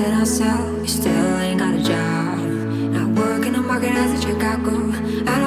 houses I still ain't got a job. Not working the market as a Chicago. I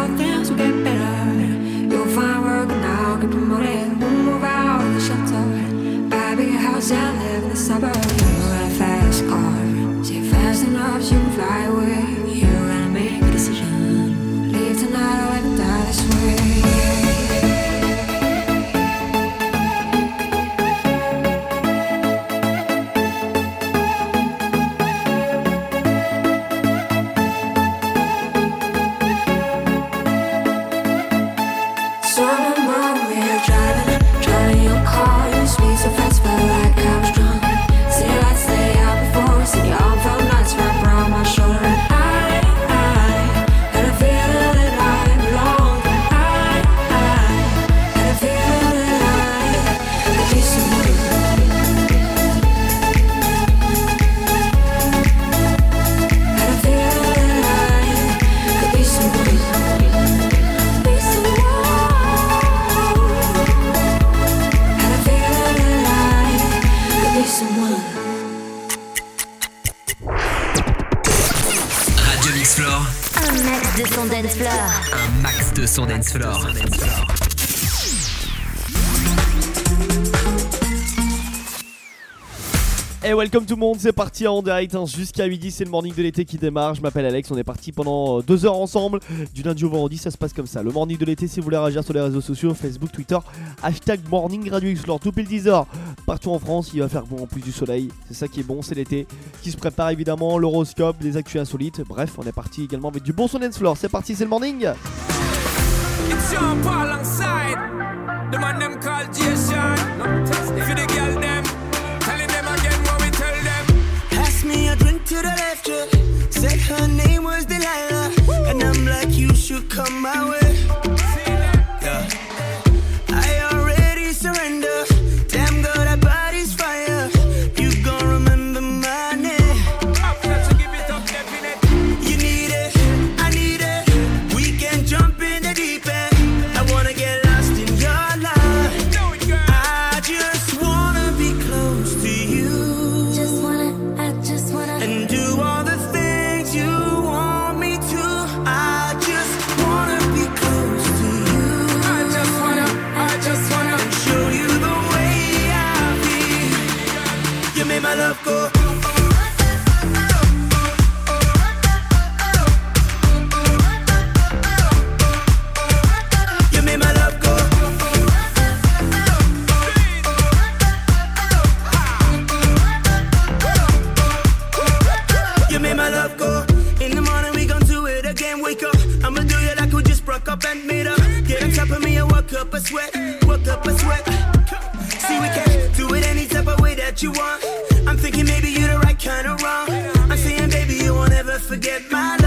welcome tout le monde, c'est parti en direct hein, jusqu'à midi, c'est le morning de l'été qui démarre. Je m'appelle Alex, on est parti pendant euh, deux heures ensemble, du lundi au vendredi, ça se passe comme ça. Le morning de l'été, si vous voulez réagir sur les réseaux sociaux, Facebook, Twitter, hashtag morning radio tout pile 10 heures. Partout en France, il va faire bon en plus du soleil, c'est ça qui est bon, c'est l'été qui se prépare évidemment, l'horoscope, des actus insolites. Bref, on est parti également avec du bon son floor. C'est parti, c'est le morning. It's Sean drink to the left, yeah. Said her name was Delilah, and I'm like, you should come my way. Woke up a sweat, woke up a sweat. See, we can do it any type of way that you want. I'm thinking maybe you're the right kind of wrong. I'm saying, baby, you won't ever forget my love.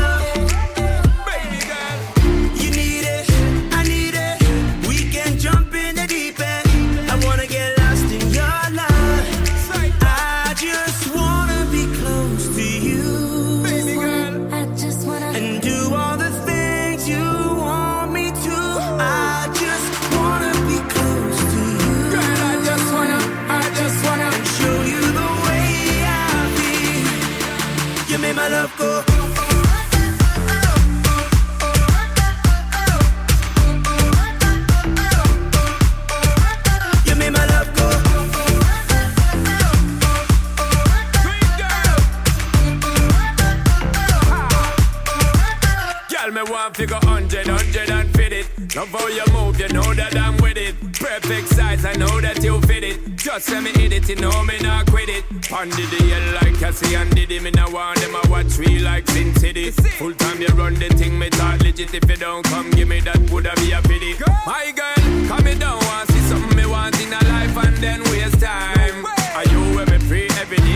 Love how you move, you know that I'm with it. Perfect size, I know that you fit it. Just let me hit it, you know me not quit it. Pondy the hell like I see and did him in a one, them I watch me like Sin City. Full time you run the thing, me talk legit. If you don't come, give me that, would be a pity. Girl. My girl, come me down, want see something me want in a life and then waste time. Are you with me free every day?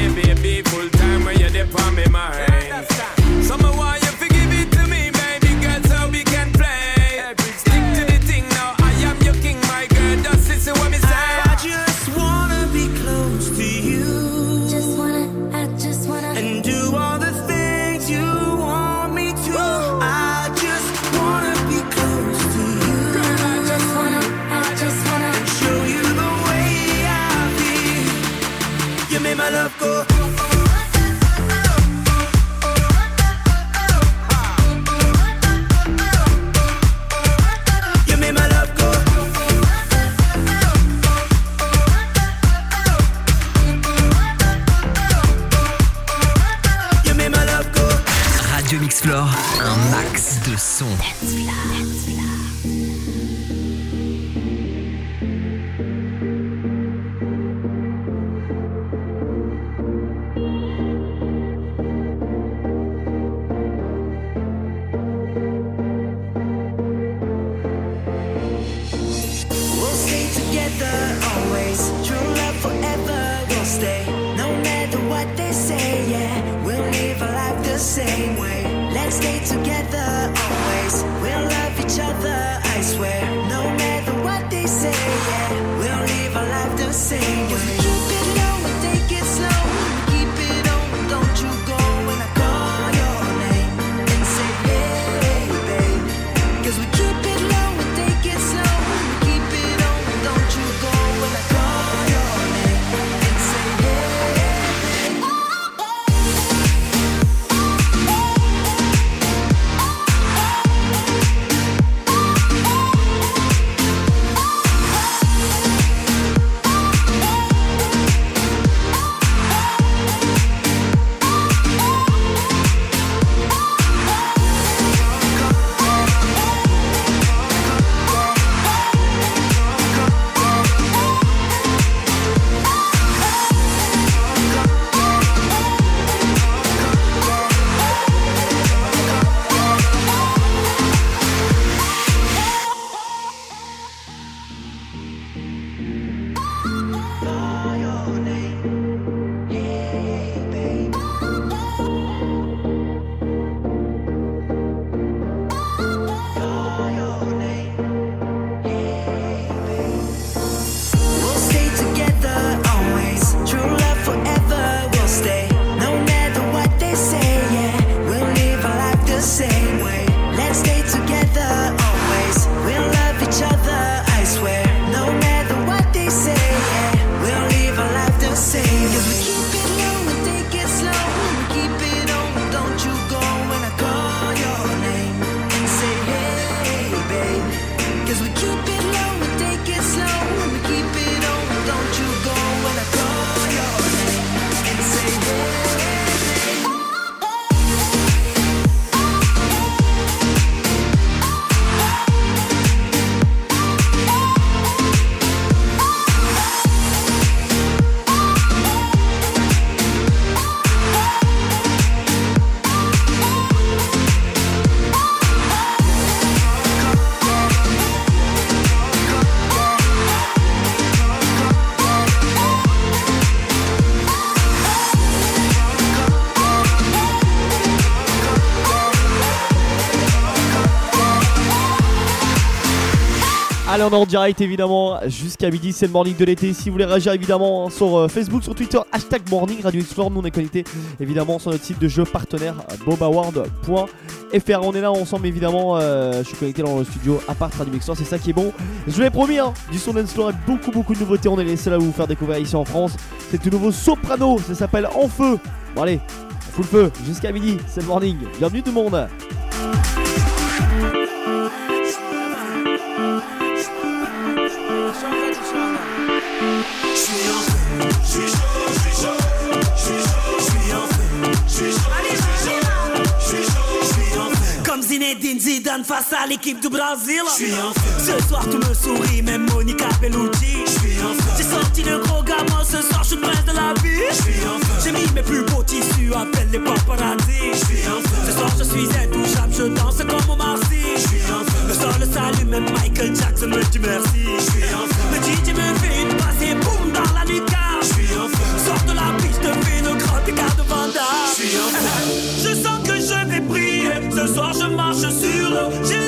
Allez, on est en direct évidemment jusqu'à midi, c'est le morning de l'été. Si vous voulez réagir évidemment sur euh, Facebook, sur Twitter, hashtag morning Radio Explore. Nous on est connecté évidemment sur notre site de jeu partenaire bobaward.fr. On est là ensemble évidemment. euh, je suis connecté dans le studio à part Radio Explore, c'est ça qui est bon. Je vous l'ai promis, hein, du son floor et beaucoup beaucoup de nouveautés. On est les seuls à vous faire découvrir ici en France. C'est tout nouveau Soprano, ça s'appelle En Feu. Bon, allez, le feu jusqu'à midi, c'est le morning. Bienvenue tout le monde. Zidane face à l'équipe du Brésil. Ce soir tout me sourit, même Monica Bellucci. J'ai sorti le gros gamin, ce soir je le prince de la vie. J'ai mis mes plus beaux tissus, appelle les paparazzi. Ce soir je suis intouchable, je danse comme Omar Sy Le sol s'allume, même Michael Jackson me dit merci. Le DJ me fait une passe et boum dans la nuca Sors de la piste, fais une crotte et garde Vanda. Je sens que je vais briller. Ce soir je marche sur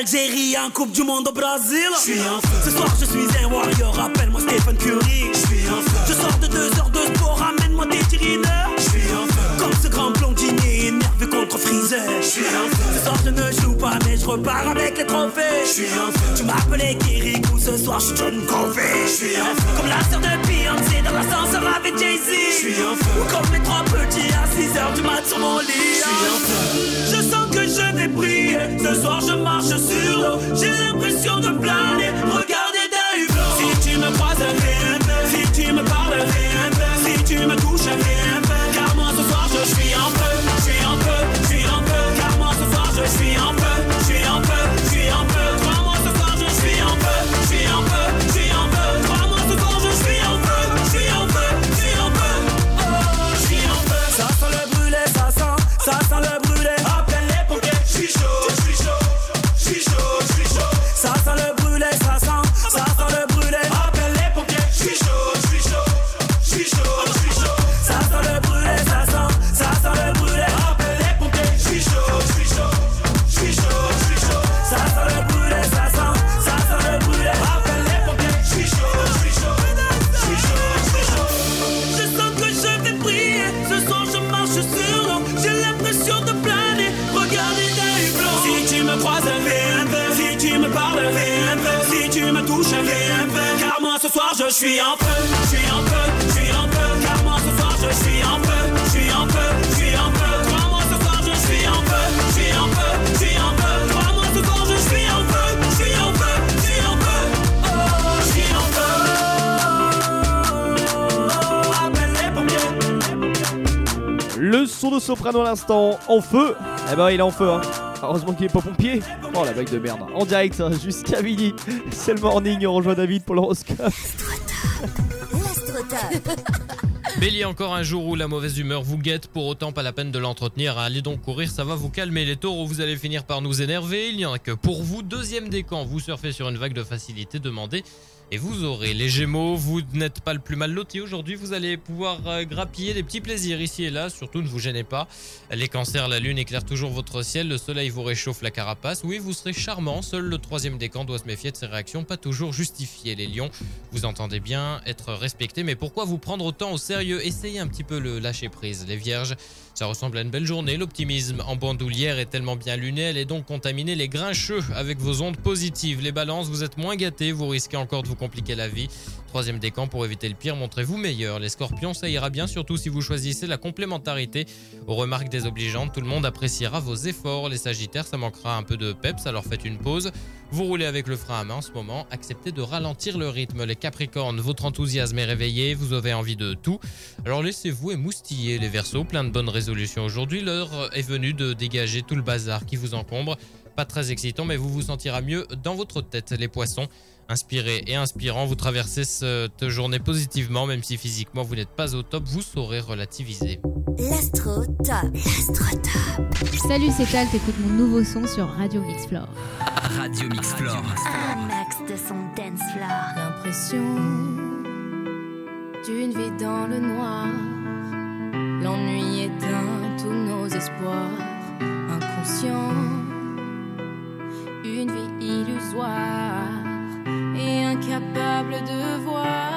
D'Algérie en Coupe du Monde au Brésil. Je suis feu. Ce soir je suis un warrior. Appelle-moi Stephen Curry. Je suis feu. Je sors de deux heures de sport. Ramène-moi des tirineurs Je suis feu. Comme ce grand blondinier énervé contre Freezer. Je suis feu. Ce soir je ne joue pas mais je repars avec les trophées. Je suis en feu. Tu m'appelais Kirikou Ce soir je suis John Covey Je suis en feu. Comme la sœur de Beyoncé dans l'ascenseur avec Jay-Z. Je suis en feu. Ou comme les trois petits à 6 heures du mat sur mon lit. Je suis en feu. Je sens que je vais briller. Ce soir je marche sur l'eau. J'ai l'impression de planer. Regardez d'un hublot. Si tu me croises, un peu Si tu me parles, un peu Si tu me touches, un peu Car moi ce soir je suis en feu suis en feu Je suis en feu, je suis en feu Car moi ce soir je suis en feu Je suis en feu, je suis en feu Crois-moi ce soir je suis en feu Je suis en feu, je suis en feu Crois-moi ce soir je suis en feu Je suis en feu, je suis en feu Oh, je suis en feu Le son de soprano à l'instant en feu. Eh ben il est en feu hein. Heureusement qu'il est pas pompier. Oh la blague de merde. En direct hein, jusqu'à midi. C'est le morning. On rejoint David pour l'horoscope. Bélier, encore un jour où la mauvaise humeur vous guette, pour autant pas la peine de l'entretenir. Allez donc courir, ça va vous calmer. Les taureaux, vous allez finir par nous énerver. Il n'y en a que pour vous. Deuxième décan, vous surfez sur une vague de facilité, demandez et vous aurez. Les gémeaux, vous n'êtes pas le plus mal loti aujourd'hui. Vous allez pouvoir euh, grappiller des petits plaisirs ici et là. Surtout, ne vous gênez pas. Les cancers, la lune éclaire toujours votre ciel. Le soleil vous réchauffe la carapace. Oui, vous serez charmant. Seul le troisième décan doit se méfier de ses réactions, pas toujours justifiées. Les lions, vous entendez bien être respecté, mais pourquoi vous prendre autant au sérieux? Essayez un petit peu le lâcher prise. Les vierges, ça ressemble à une belle journée. L'optimisme en bandoulière est tellement bien luné, elle est donc contaminée les grincheux avec vos ondes positives. Les balances, vous êtes moins gâtés, vous risquez encore de vous compliquer la vie. Troisième décan, pour éviter le pire, montrez-vous meilleur. Les scorpions, ça ira bien, surtout si vous choisissez la complémentarité. Aux remarques désobligeantes, tout le monde appréciera vos efforts. Les sagittaires, ça manquera un peu de peps, alors faites une pause. Vous roulez avec le frein à main en ce moment, acceptez de ralentir le rythme. Les capricornes, votre enthousiasme est réveillé, vous avez envie de tout. Alors laissez-vous émoustiller les versos, plein de bonnes résolutions aujourd'hui. L'heure est venue de dégager tout le bazar qui vous encombre. Pas très excitant, mais vous vous sentirez mieux dans votre tête. Les poissons, inspirés et inspirants, vous traversez cette journée positivement, même si physiquement vous n'êtes pas au top, vous saurez relativiser. L'astro top. L'astro top. Salut, c'est Tal, t'écoutes mon nouveau son sur Radio Mixflore. Radio Mixflore. Un max de son dance floor. L'impression d'une vie dans le noir. L'ennui éteint tous nos espoirs. Inconscient, une et incapable de voir.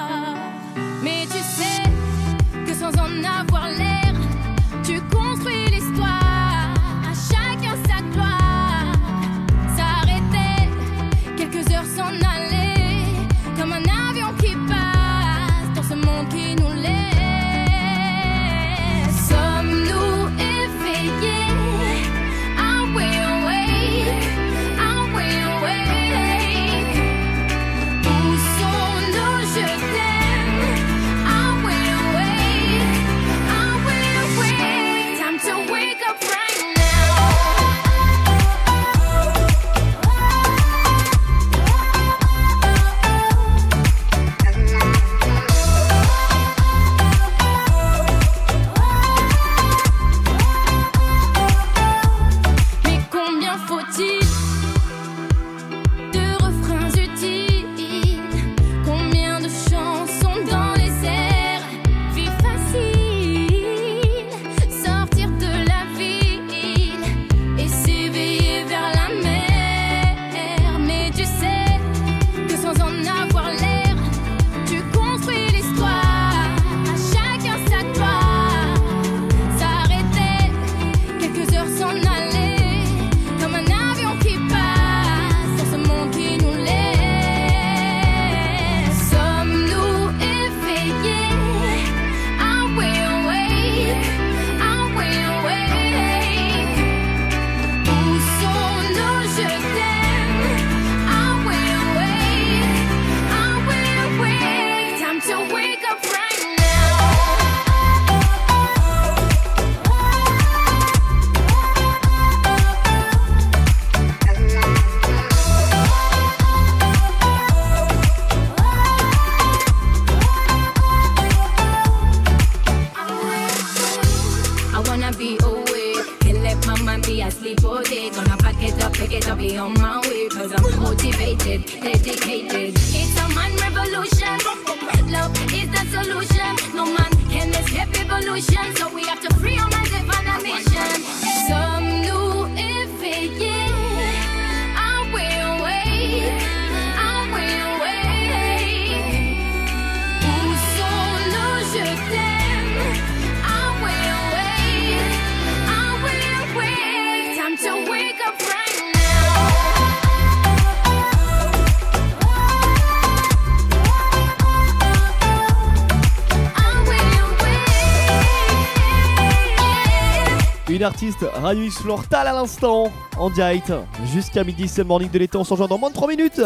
Awake? Une artiste, Radio X Flortal à l'instant, en direct, jusqu'à midi, c'est le morning de l'été, on s'en rejoint dans moins de 3 minutes.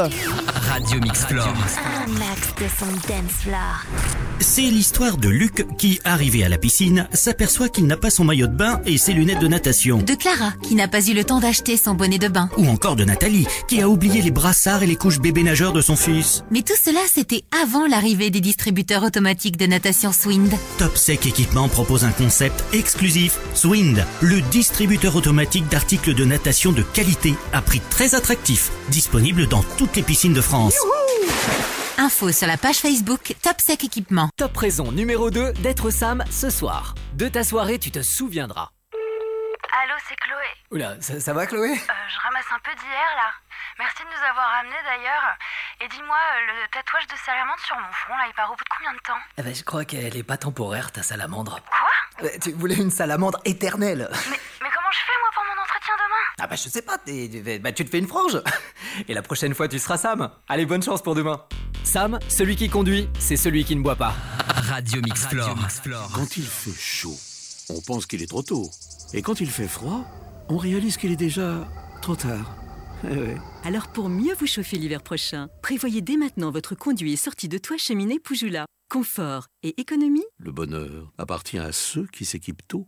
Radio Mixflore. Un max de son dance floor. C'est l'histoire de Luc qui, arrivé à la piscine, s'aperçoit qu'il n'a pas son maillot de bain et ses lunettes de natation. De Clara, qui n'a pas eu le temps d'acheter son bonnet de bain. Ou encore de Nathalie, qui a oublié les brassards et les couches bébé nageurs de son fils. Mais tout cela, c'était avant l'arrivée des distributeurs automatiques de natation Swind. Top Sec Équipement propose un concept exclusif, Swind, le distributeur automatique d'articles de natation de qualité à prix très attractif, disponible dans toutes les piscines de France. Info sur la page Facebook Top Sec Équipement. Top raison numéro 2 d'être Sam ce soir. De ta soirée, tu te souviendras. Allô, c'est Chloé. Oula, ça, ça va Chloé? Euh, je ramasse un peu d'hier là. Merci de nous avoir amenés d'ailleurs. Et dis-moi, euh, le tatouage de salamandre sur mon front là, il part au bout de combien de temps? Eh ben, je crois qu'elle est pas temporaire, ta salamandre. Quoi? Euh, Tu voulais une salamandre éternelle mais, mais comment je fais moi pour mon entretien demain? Ah bah je sais pas, t'es- bah, tu te fais une frange Et la prochaine fois tu seras Sam Allez, bonne chance pour demain Sam, celui qui conduit, c'est celui qui ne boit pas. Radio Mixflore. Quand il fait chaud, on pense qu'il est trop tôt. Et quand il fait froid, on réalise qu'il est déjà trop tard. Eh ouais. Alors pour mieux vous chauffer l'hiver prochain, prévoyez dès maintenant votre conduit et sortie de toit cheminée Poujoula. Confort et économie, Le bonheur appartient à ceux qui s'équipent tôt.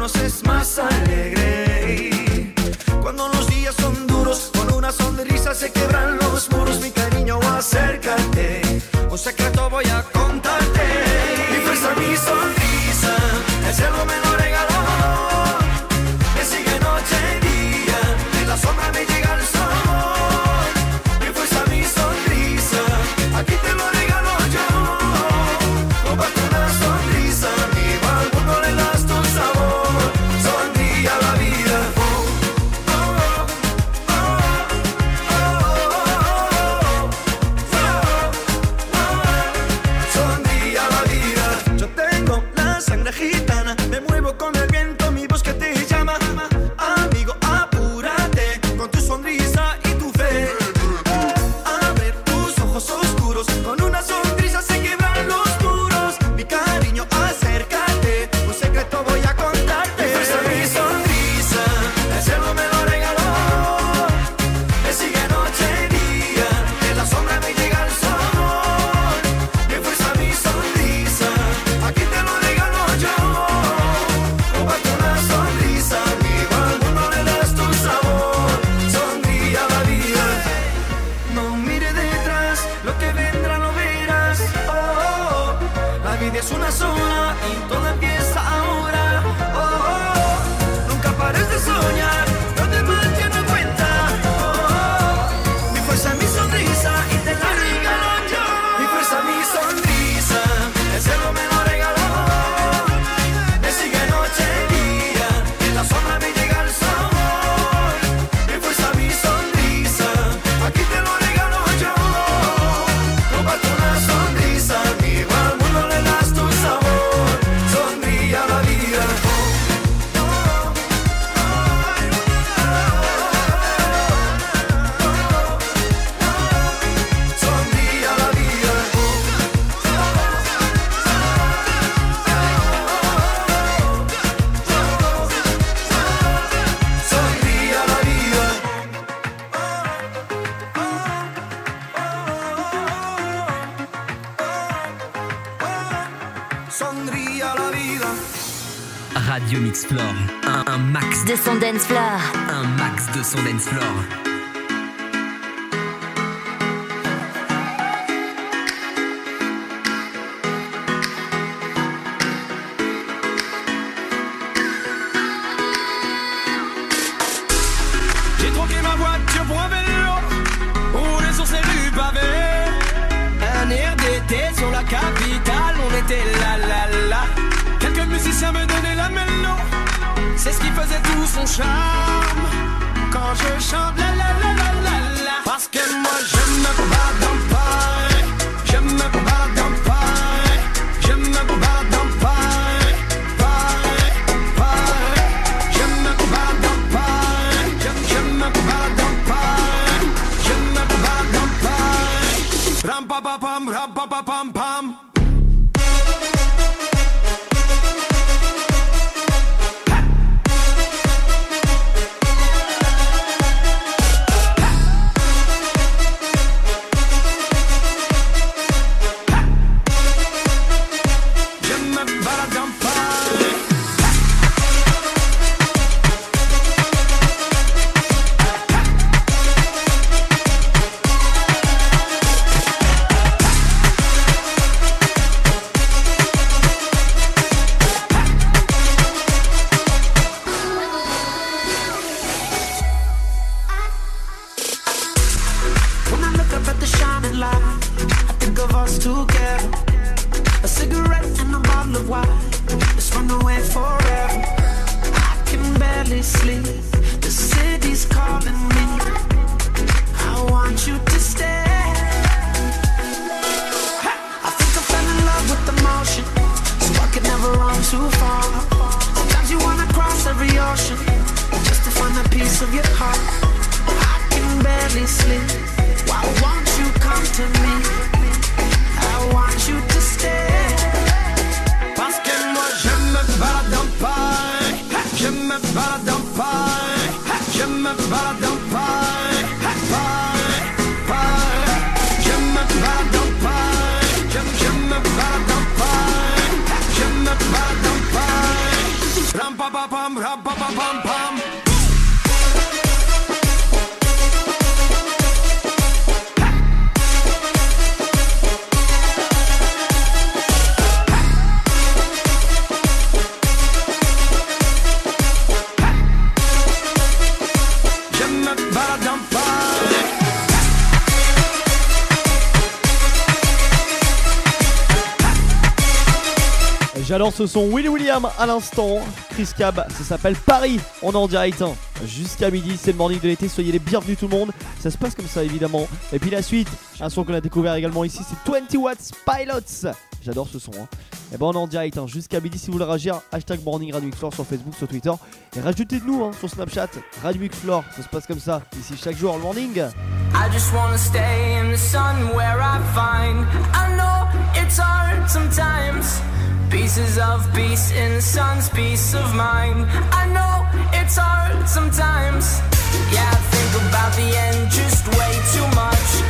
nos es más alegre. Cuando los días son duros, con una sonrisa se quebran los muros, mi cariño, acércate. Un secreto voy a Un max de son dance floor. Ce son Willy William à l'instant. Chris Cab, ça s'appelle Paris. On est en direct hein. jusqu'à midi. C'est le morning de l'été. Soyez les bienvenus tout le monde. Ça se passe comme ça évidemment. Et puis la suite, un son qu'on a découvert également ici, c'est 20 Watts Pilots. J'adore ce son. Hein. Et ben on est en direct hein, jusqu'à midi. Si vous voulez réagir, hashtag morning Radio sur Facebook, sur Twitter. Et rajoutez-nous hein, sur Snapchat Radio. Ça se passe comme ça ici chaque jour le morning. I just wanna stay in the sun where I find. I know it's hard sometimes. Pieces of peace in the sun's peace of mind. I know it's hard sometimes. Yeah, I think about the end just way too much.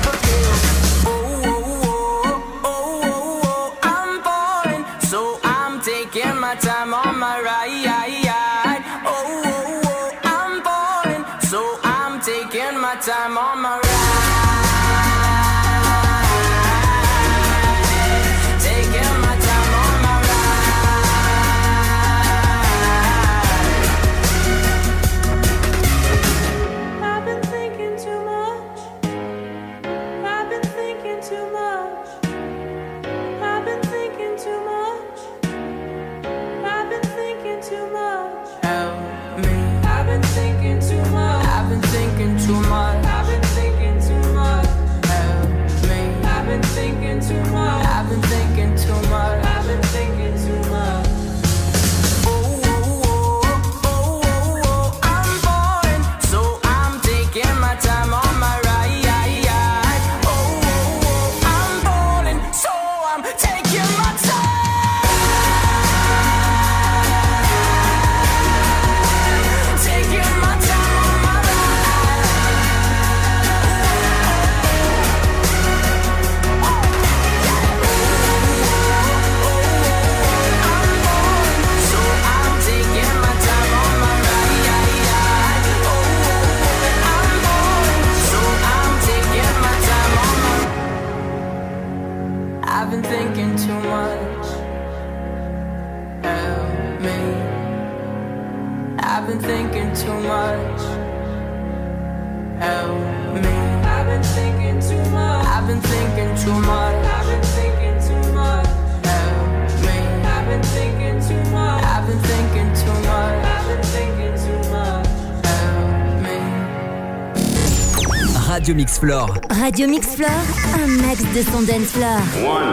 Radio Mix Floor. Radio Mix Floor, un max de son dance floor. One.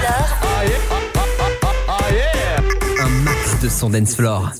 Floor. Yeah. Un max de son dance floor.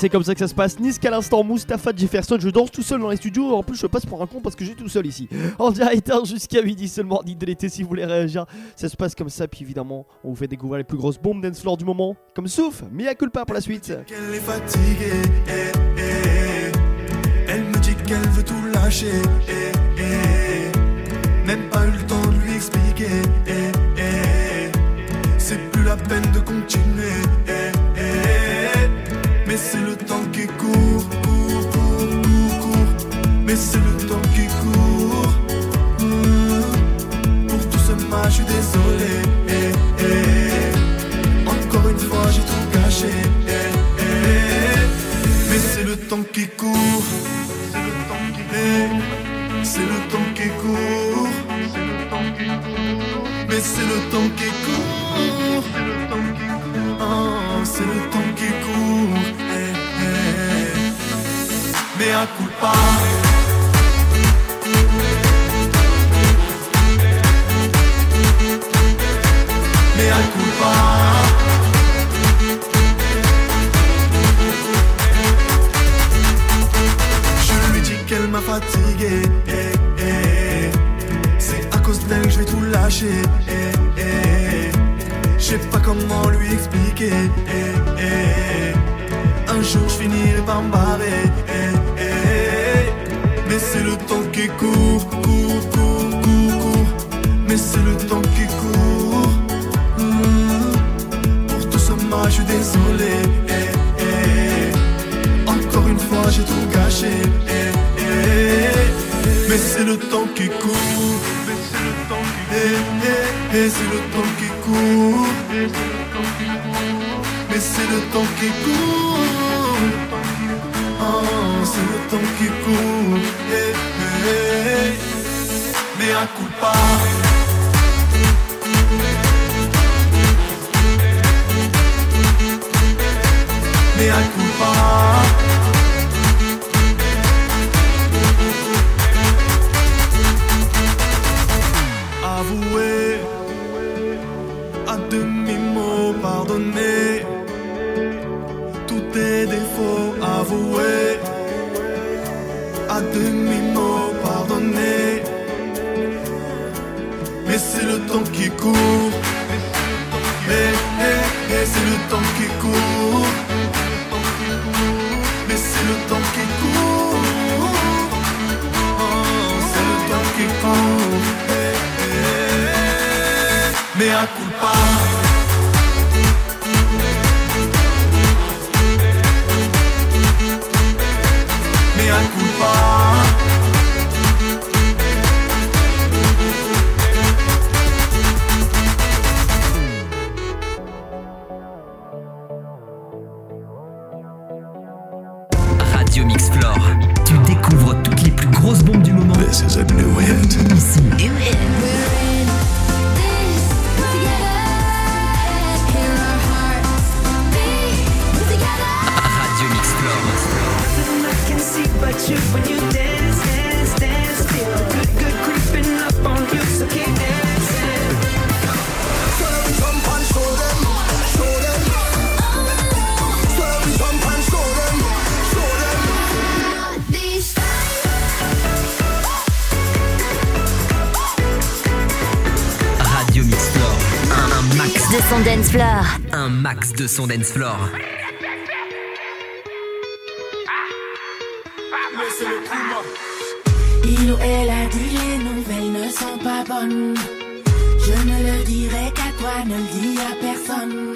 c'est comme ça que ça se passe. Nice à l'instant, Mustapha Jefferson. Je danse tout seul dans les studios. En plus, je passe pour un con parce que j'ai tout seul ici. En direct hein, jusqu'à midi seulement. Dites de l'été si vous voulez réagir. Ça se passe comme ça. Puis évidemment, on vous fait découvrir les plus grosses bombes dance floor du moment. Comme Souf, Mia culpa pour la suite. Elle est fatiguée. Eh, eh, eh. Elle me dit qu'elle veut tout lâcher. De son dance floor. Il ou elle a dit les nouvelles ne sont pas bonnes. Je ne le dirai qu'à toi, ne le dis à personne.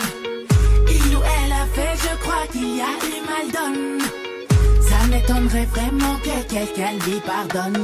Il ou elle a fait, je crois qu'il y a eu mal donne. Ça m'étonnerait vraiment que quelqu'un lui pardonne.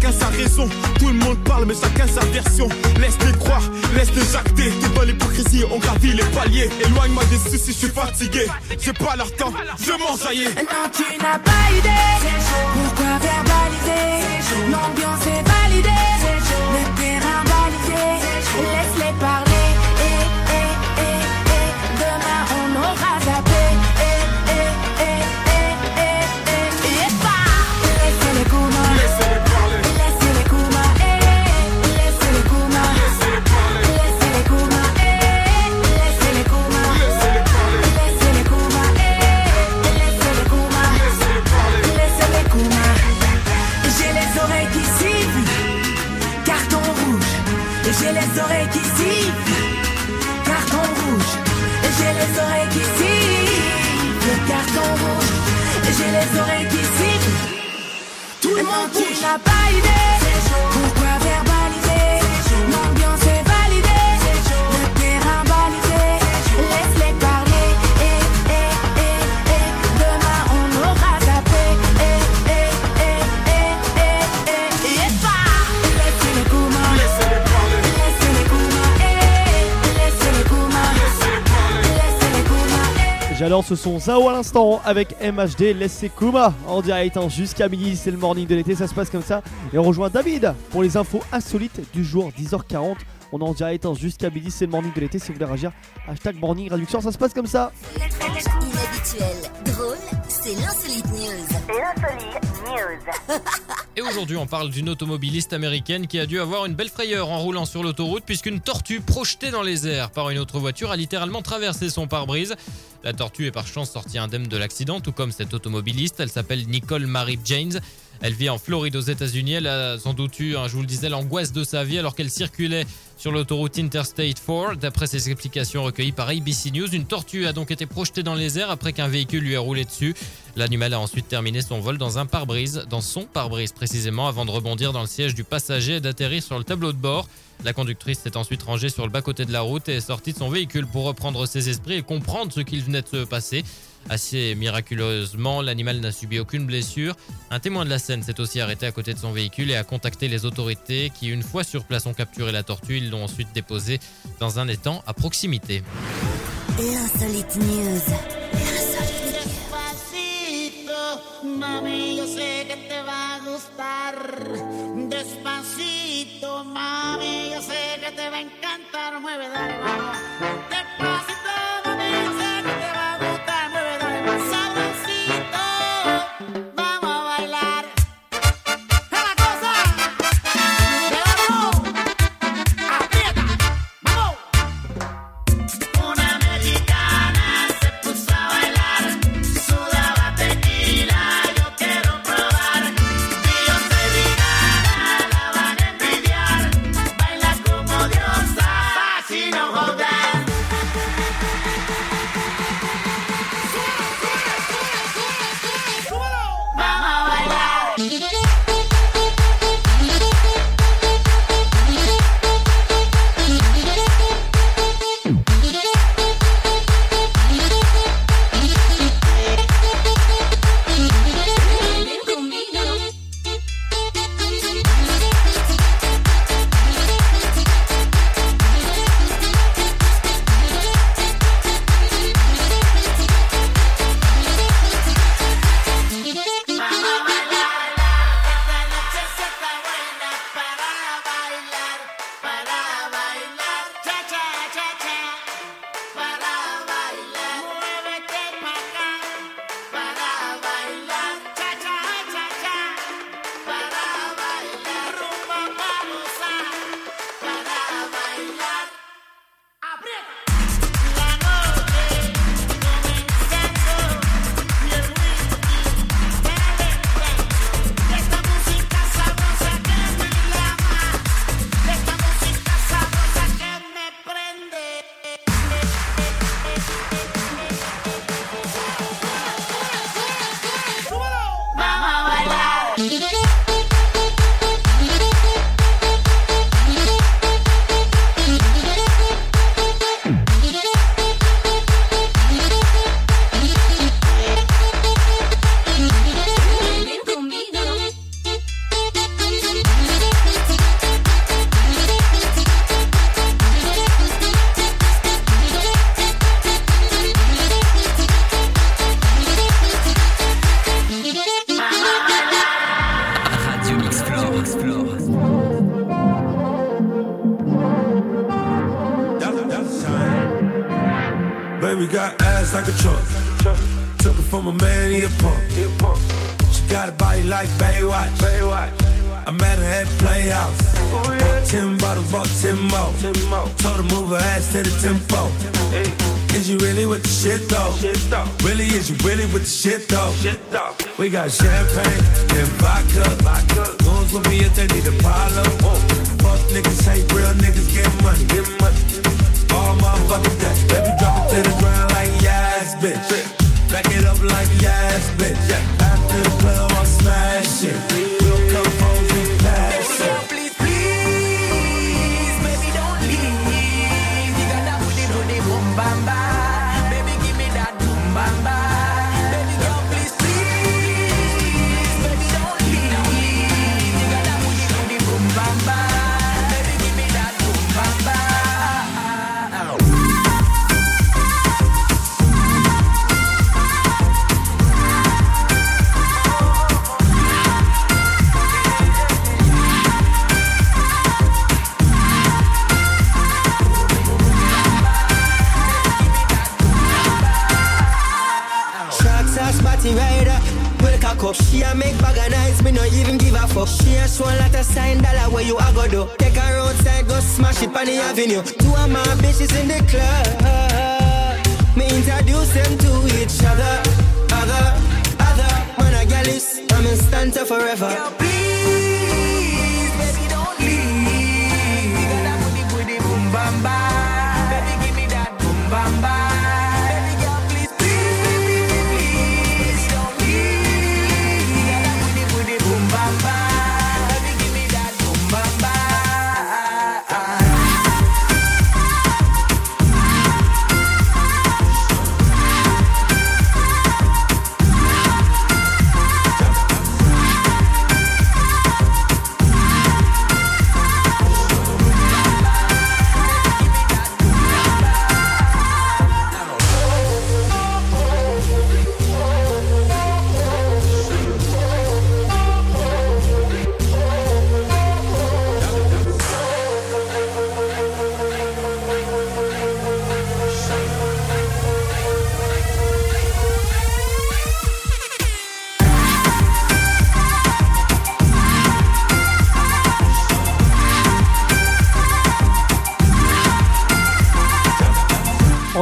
Chacun sa raison, tout le monde parle mais chacun sa version Laisse-les croire, laisse-les jacter T'es dans l'hypocrisie, on gravit les paliers Éloigne-moi des soucis, je suis fatigué J'ai pas leur temps, je m'enjaillais Non, tu n'as pas idée. Pourquoi verbaliser? L'ambiance est validée. Le terrain balisé. Laisse-les parler. Monde tu n'as pas. J'adore ce son Zao à l'instant avec MHD Laissez Kuma en direct hein, jusqu'à midi, c'est le morning de l'été, ça se passe comme ça. Et on rejoint David pour les infos insolites du jour 10h40 On est en direct hein, jusqu'à midi, c'est le morning de l'été. Si vous voulez réagir, hashtag morning réduction, ça se passe comme ça. Inhabituel, drôle, c'est l'insolite news. L'insolite. Et aujourd'hui, on parle d'une automobiliste américaine qui a dû avoir une belle frayeur en roulant sur l'autoroute puisqu'une tortue projetée dans les airs par une autre voiture a littéralement traversé son pare-brise. La tortue est par chance sortie indemne de l'accident, tout comme cette automobiliste. Elle s'appelle Nicole Marie James. Elle vit en Floride aux États-Unis. Elle a sans doute eu, hein, je vous le disais, l'angoisse de sa vie alors qu'elle circulait sur l'autoroute Interstate 4. D'après ses explications recueillies par ABC News, une tortue a donc été projetée dans les airs après qu'un véhicule lui ait roulé dessus. L'animal a ensuite terminé son vol dans un pare-brise, dans son pare-brise précisément, avant de rebondir dans le siège du passager et d'atterrir sur le tableau de bord. La conductrice s'est ensuite rangée sur le bas-côté de la route et est sortie de son véhicule pour reprendre ses esprits et comprendre ce qu'il venait de se passer. Assez miraculeusement, l'animal n'a subi aucune blessure. Un témoin de la scène s'est aussi arrêté à côté de son véhicule et a contacté les autorités qui, une fois sur place, ont capturé la tortue. Ils l'ont ensuite déposée dans un étang à proximité. L'insolite news. Despacito, mami, yo sé que te va a gustar. Despacito, mami, yo sé que te va a encantar. Mueve, dale, vamos. Despacito,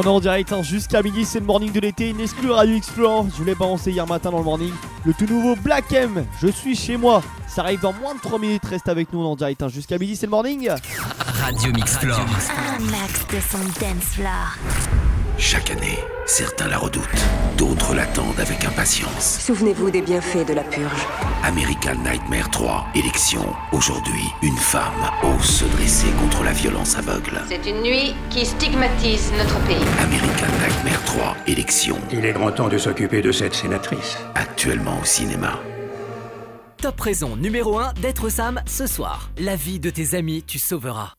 est en direct hein, jusqu'à midi, c'est le morning de l'été, une exclue Radio Explore. Je voulais balancer hier matin dans le morning le tout nouveau Black M. Je suis chez moi. Ça arrive dans moins de 3 minutes. Reste avec nous on est en direct hein, jusqu'à midi, c'est le morning. Radio Mixplore. Un max de son dance floor. Chaque année, certains la redoutent, d'autres l'attendent avec impatience. Souvenez-vous des bienfaits de la purge. American Nightmare 3, élection. Aujourd'hui, une femme ose se dresser contre la violence aveugle. C'est une nuit qui stigmatise notre pays. American Nightmare 3, élection. Il est grand temps de s'occuper de cette sénatrice. Actuellement au cinéma. Top raison numéro 1 d'être Sam ce soir. La vie de tes amis, tu sauveras.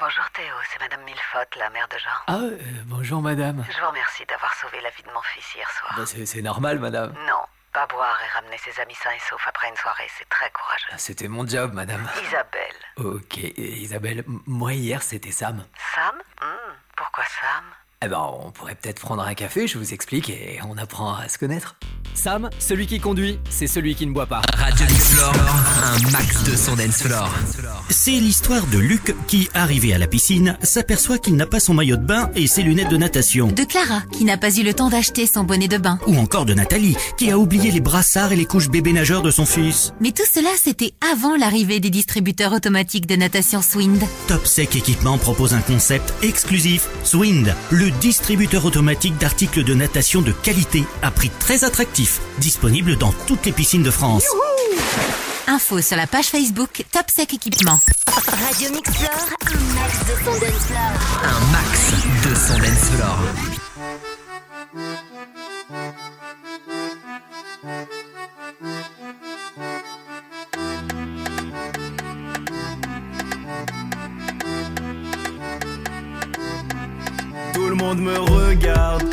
Bonjour Théo, c'est Madame Milfotte, la mère de Jean. Ah, euh, bonjour madame. Je vous remercie d'avoir sauvé la vie de mon fils hier soir. Bah, c'est normal madame. Non, pas boire et ramener ses amis sains et saufs après une soirée, c'est très courageux. Ah, C'était mon job madame. Isabelle. Ok, Isabelle, moi hier c'était Sam. Sam? Hmm, Pourquoi Sam? Eh ben, on pourrait peut-être prendre un café, je vous explique et on apprend à se connaître. Sam, celui qui conduit, c'est celui qui ne boit pas. Radio Mixplore, un max de son dance floor. C'est l'histoire de Luc qui, arrivé à la piscine, s'aperçoit qu'il n'a pas son maillot de bain et ses lunettes de natation. De Clara, qui n'a pas eu le temps d'acheter son bonnet de bain. Ou encore de Nathalie, qui a oublié les brassards et les couches bébé nageurs de son fils. Mais tout cela, c'était avant l'arrivée des distributeurs automatiques de natation Swind. Top Sec Équipement propose un concept exclusif, Swind, le distributeur automatique d'articles de natation de qualité à prix très attractif, disponible dans toutes les piscines de France. Info sur la page Facebook Top Sec Équipement. Radio Mixplore, un max de son dance floor. Un max de son dance floor. Monde me regarde.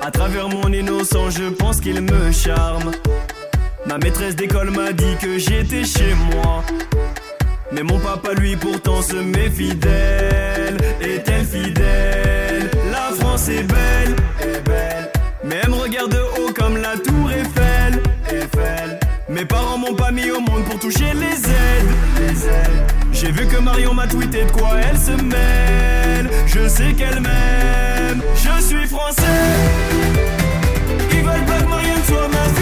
À travers mon innocent, je pense qu'il me charme. Ma maîtresse d'école m'a dit que j'étais chez moi. Mais mon papa, lui, pourtant se méfie d'elle. Est-elle fidèle? La France est belle, est belle. Mais elle me regarde de haut comme la tour Eiffel. Mes parents m'ont pas mis au monde pour toucher les aides. J'ai vu que Marion m'a tweeté de quoi elle se mêle. Je sais qu'elle m'aime. Je suis français. Ils veulent pas que Marianne soit ma fiancée.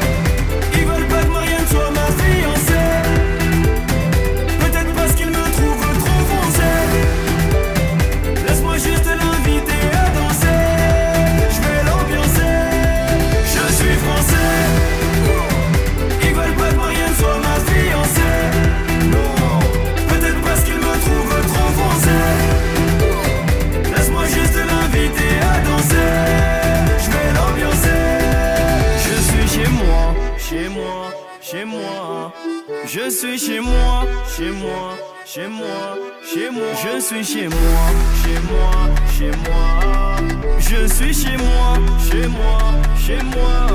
Je suis chez moi, chez moi, chez moi, chez moi. Je suis chez moi, chez moi, chez moi. Je suis chez moi, chez moi, chez moi.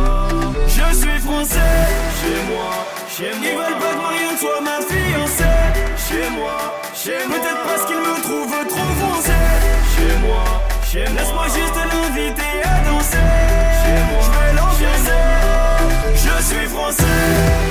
Je suis français, chez moi, chez moi. Ils veulent pas que Marianne soit ma fiancée. Chez moi, chez moi. Peut-être parce qu'ils me trouvent trop français. Chez moi, chez moi. Laisse-moi juste l'inviter à danser. Chez moi, je vais l'ambiancer. Je suis français.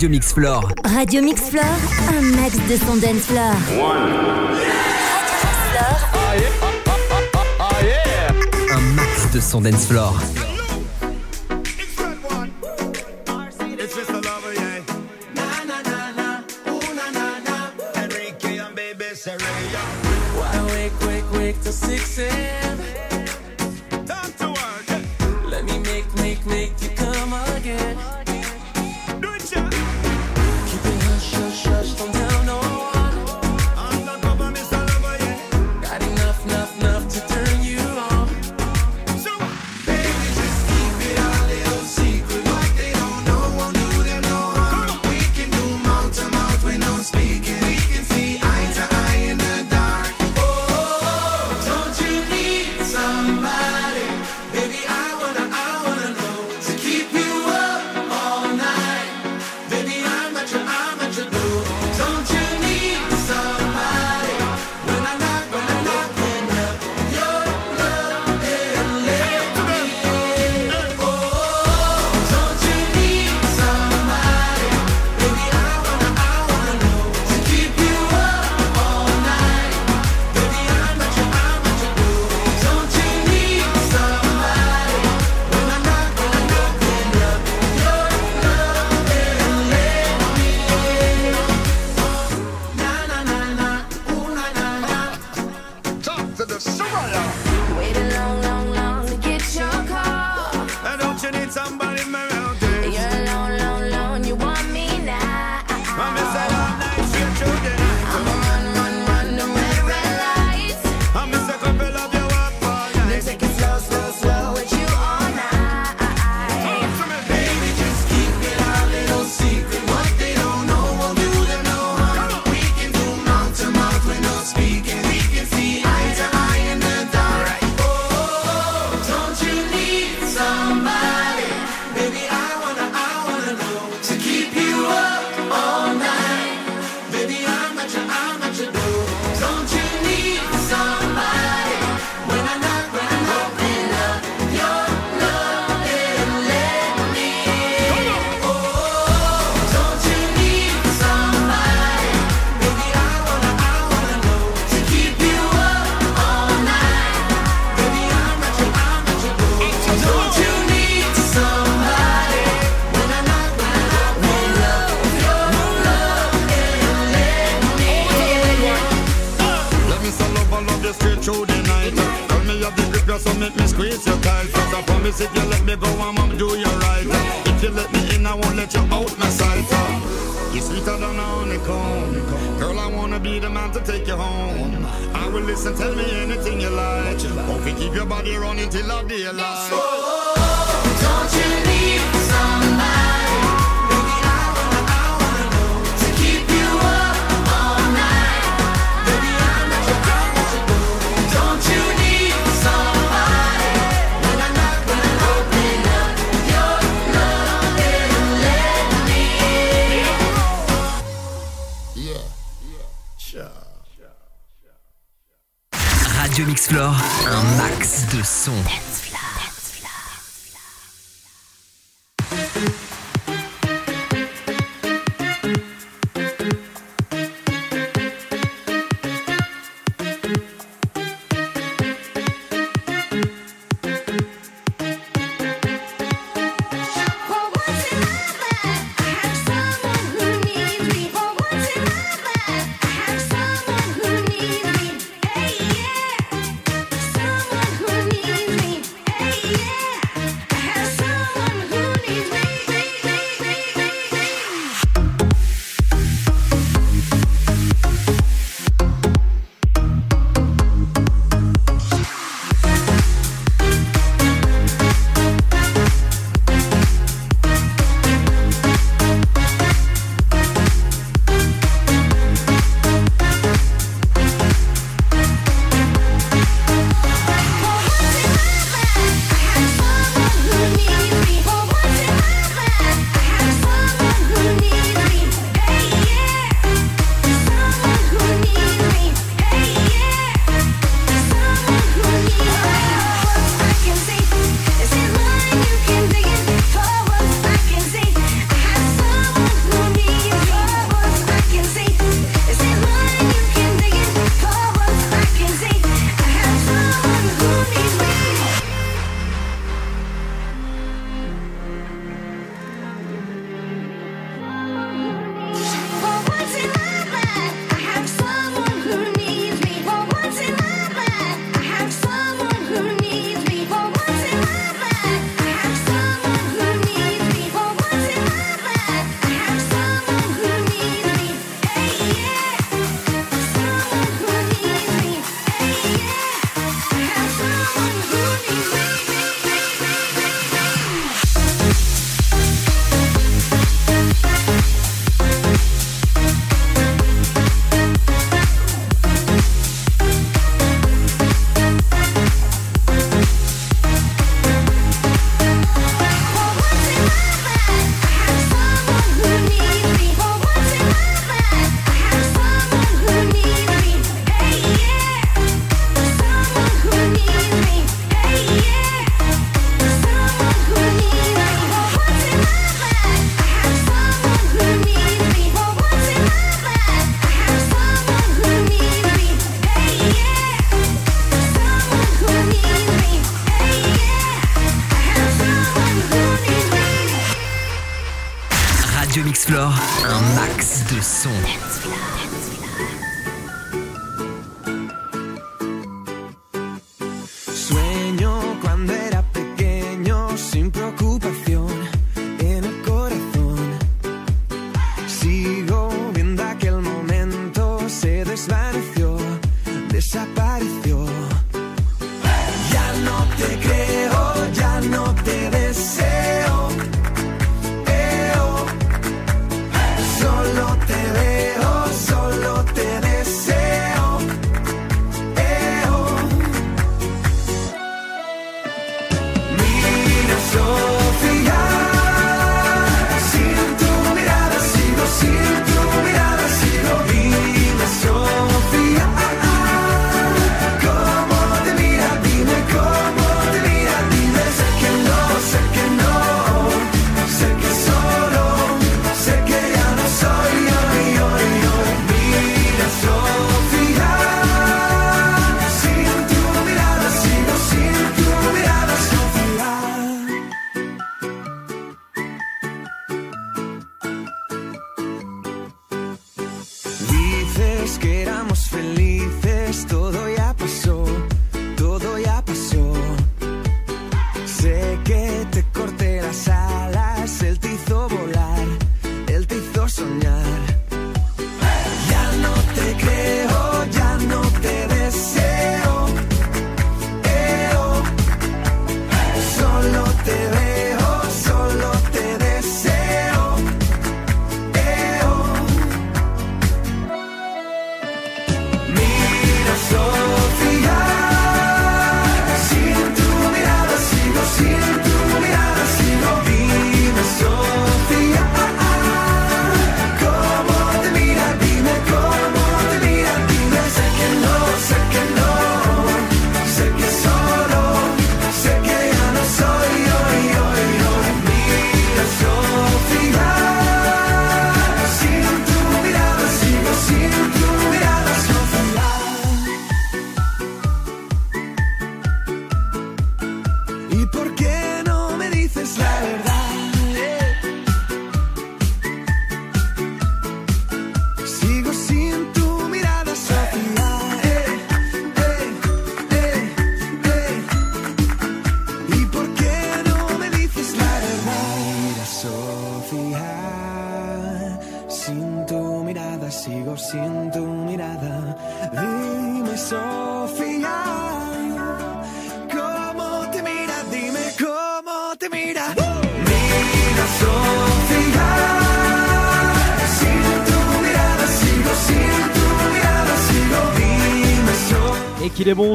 Radio Mix Floor. Radio Mix Floor, un max de son dance floor. Ah, ah, un max de son dance floor.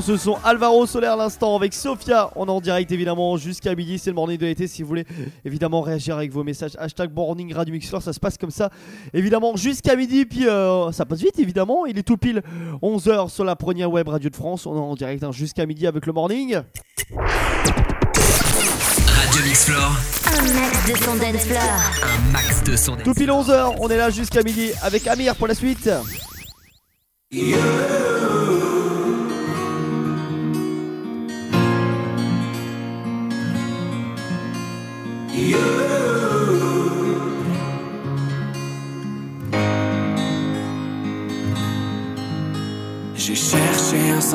Ce son Alvaro Soler à l'instant avec Sofia. On est en direct évidemment jusqu'à midi. C'est le morning de l'été. Si vous voulez évidemment réagir avec vos messages. Hashtag morning radio mixler ça se passe comme ça évidemment jusqu'à midi. Puis euh, ça passe vite évidemment. Il est tout pile 11h sur la première web radio de France. On est en direct hein, jusqu'à midi avec le morning. Radio Mix Floor, Un max de son dance floor. un max de son. tout pile 11h on est là jusqu'à midi avec Amir pour la suite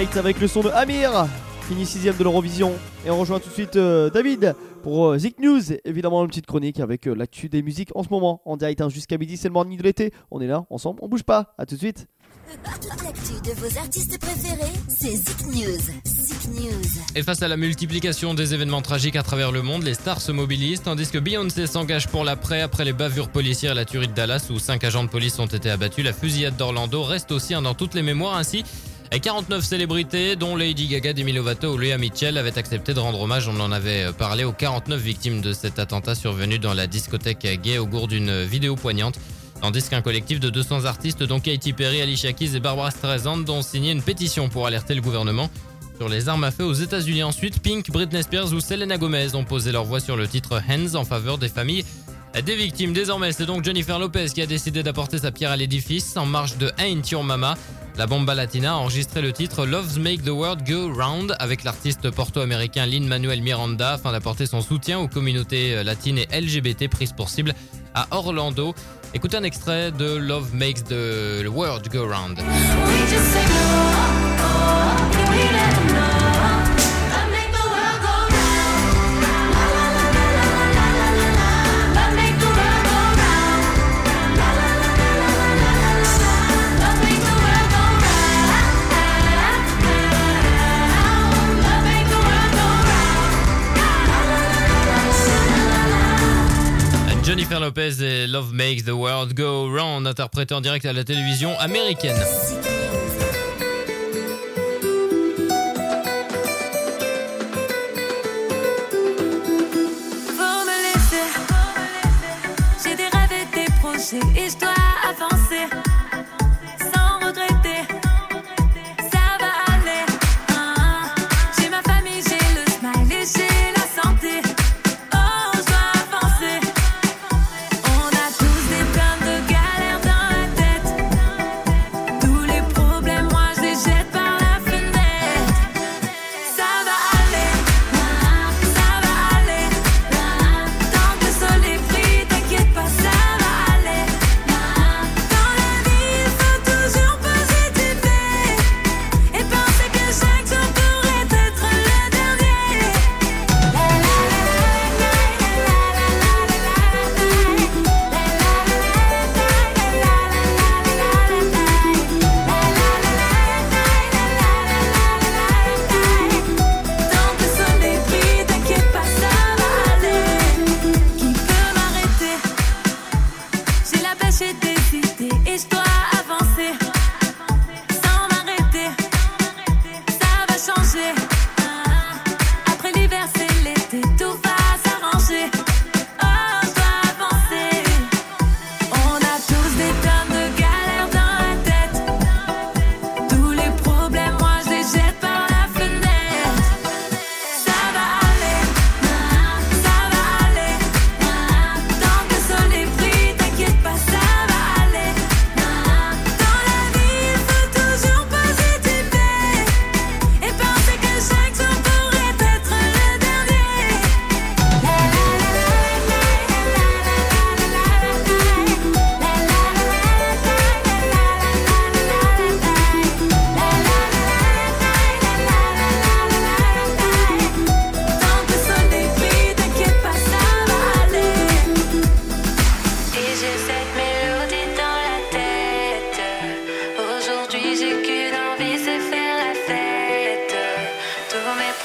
avec le son de Amir, fini sixième de l'Eurovision. Et on rejoint tout de suite euh, David pour euh, Zik News, évidemment une petite chronique avec euh, l'actu des musiques en ce moment. En direct hein, jusqu'à midi, c'est le morning de l'été. On est là, ensemble, on bouge pas. À tout de suite. Toute l'actu de vos artistes préférés, c'est Zik News. Zik News. Et face à la multiplication des événements tragiques à travers le monde, les stars se mobilisent tandis que Beyoncé s'engage pour l'après après les bavures policières à la tuerie de Dallas où 5 agents de police ont été abattus. La fusillade d'Orlando reste aussi un dans toutes les mémoires ainsi. Et 49 célébrités, dont Lady Gaga, Demi Lovato ou Léa Mitchell, avaient accepté de rendre hommage. On en avait euh, parlé aux 49 victimes de cet attentat survenu dans la discothèque gay au cours d'une vidéo poignante. Tandis qu'un collectif de 200 artistes, dont Katy Perry, Alicia Keys et Barbara Streisand, ont signé une pétition pour alerter le gouvernement sur les armes à feu aux États-Unis. Ensuite, Pink, Britney Spears ou Selena Gomez ont posé leur voix sur le titre Hands en faveur des familles des victimes. Désormais, c'est donc Jennifer Lopez qui a décidé d'apporter sa pierre à l'édifice en marge de Ain't Your Mama. La bomba latina a enregistré le titre Loves Make the World Go Round avec l'artiste porto-américain Lin Manuel Miranda afin d'apporter son soutien aux communautés euh, latines et LGBT prises pour cible à Orlando. Écoutez un extrait de Love Makes the World Go Round. Jennifer Lopez et Love Makes the World Go Round, interprété en direct à la télévision américaine.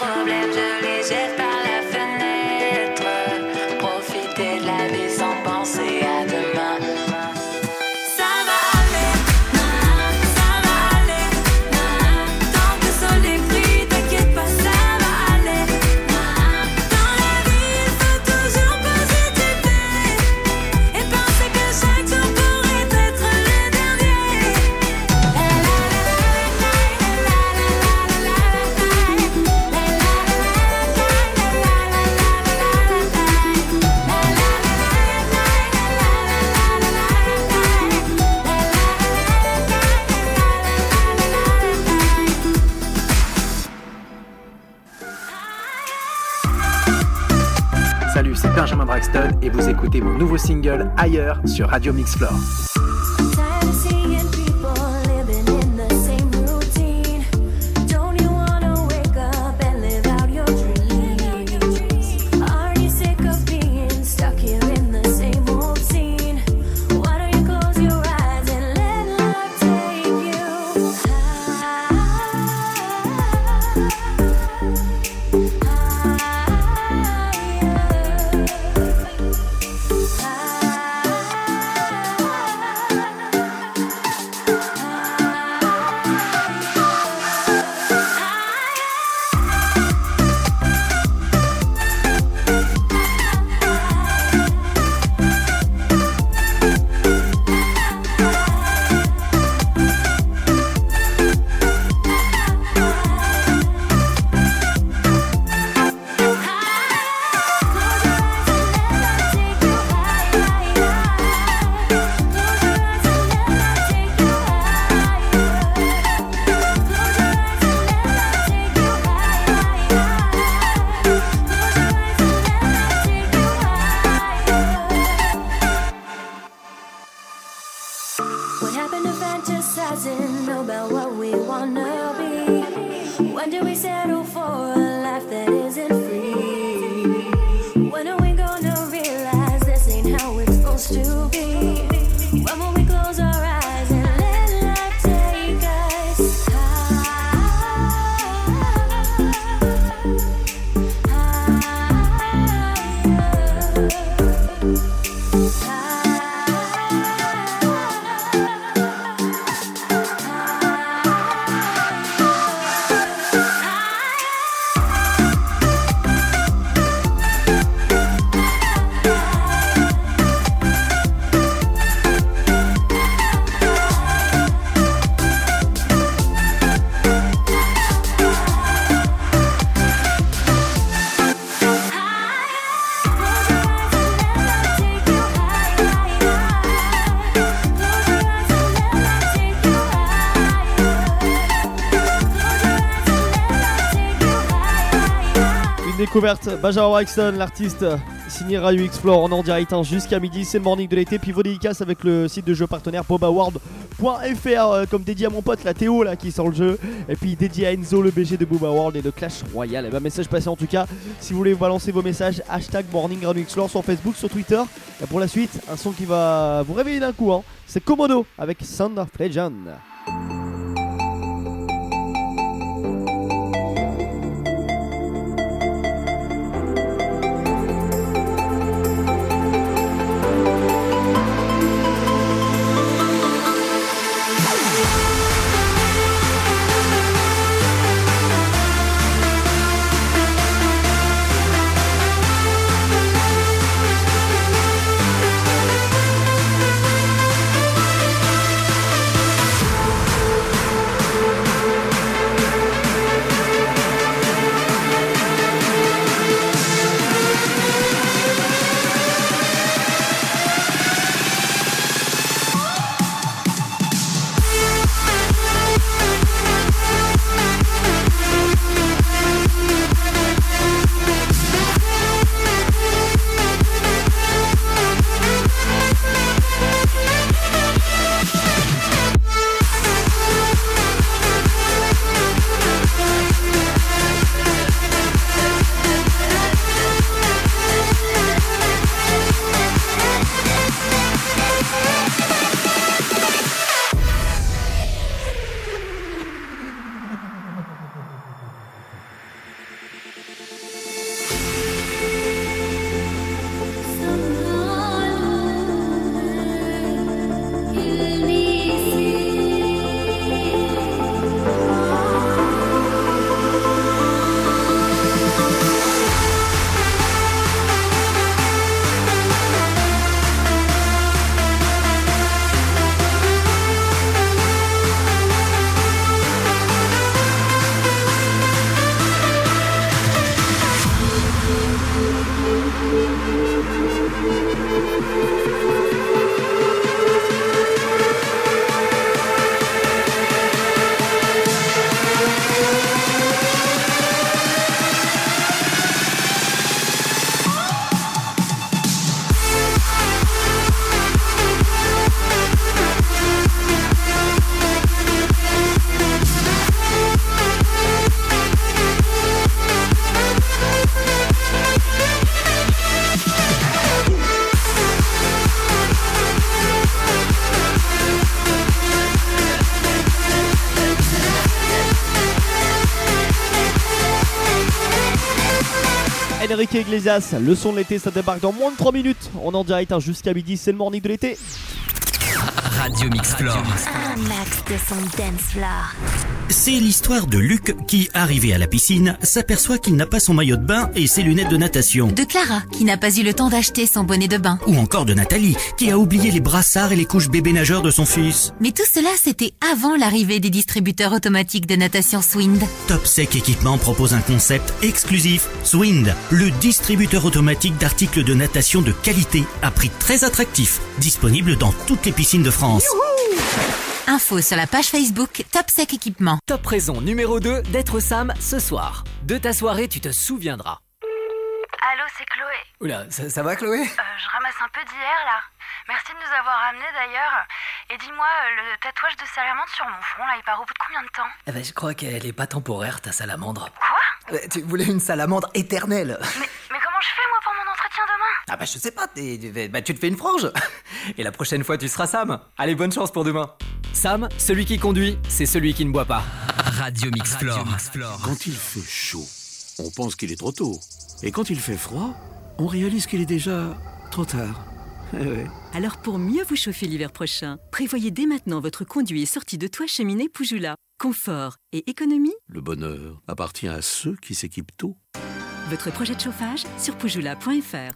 Problèmes, je les jette écoutez mon nouveau single Ailleurs sur Radio Mixfloor. Tired découverte, Benjamin Braxton, l'artiste signé Radio Explore en en direct hein, jusqu'à midi, c'est le morning de l'été, puis vos dédicaces avec le site de jeu partenaire bobaward.fr euh, comme dédié à mon pote la Théo là qui sort le jeu, et puis dédié à Enzo le BG de Boba World et de Clash Royale. Et ben message passé en tout cas, si vous voulez balancer vos messages, hashtag morning sur Facebook, sur Twitter. Et pour la suite, un son qui va vous réveiller d'un coup, hein, c'est Komodo avec Sound of Legend. Le son de l'été, ça débarque dans moins de 3 minutes. On en direct hein, jusqu'à midi, c'est le morning de l'été. Radio Mixplore. Un max de son dance floor. C'est l'histoire de Luc qui, arrivé à la piscine, s'aperçoit qu'il n'a pas son maillot de bain et ses lunettes de natation. De Clara, qui n'a pas eu le temps d'acheter son bonnet de bain. Ou encore de Nathalie, qui a oublié les brassards et les couches bébé nageurs de son fils. Mais tout cela, c'était avant l'arrivée des distributeurs automatiques de natation Swind. Top Sec Équipement propose un concept exclusif, Swind, le distributeur automatique d'articles de natation de qualité à prix très attractif, disponible dans toutes les piscines de France. Info sur la page Facebook Top Sec Équipement. Top raison numéro 2 d'être Sam ce soir. De ta soirée, tu te souviendras. Allô, c'est Chloé. Oula, ça, ça va Chloé? Euh, je ramasse un peu d'hier là. Merci de nous avoir ramenés d'ailleurs. Et dis-moi, euh, le tatouage de salamandre sur mon front là, il part au bout de combien de temps? Eh ben, je crois qu'elle est pas temporaire, ta salamandre. Quoi? Euh, Tu voulais une salamandre éternelle mais, mais comment je fais moi pour mon entretien demain? Ah bah je sais pas, t'es- bah, tu te fais une frange Et la prochaine fois tu seras Sam Allez, bonne chance pour demain Sam, celui qui conduit, c'est celui qui ne boit pas. Radio Mixplore. Quand il fait chaud, on pense qu'il est trop tôt. Et quand il fait froid, on réalise qu'il est déjà trop tard. Ouais. Alors pour mieux vous chauffer l'hiver prochain, prévoyez dès maintenant votre conduit et sortie de toit cheminée Poujoula. Confort et économie, Le bonheur appartient à ceux qui s'équipent tôt. votre projet de chauffage sur poujoula.fr.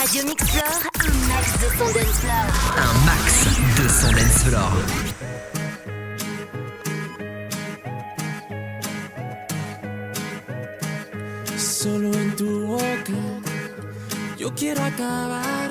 Radio Mixplore, un max de son dance floor. Un max de son dance floor. Solo en tu boca yo quiero acabar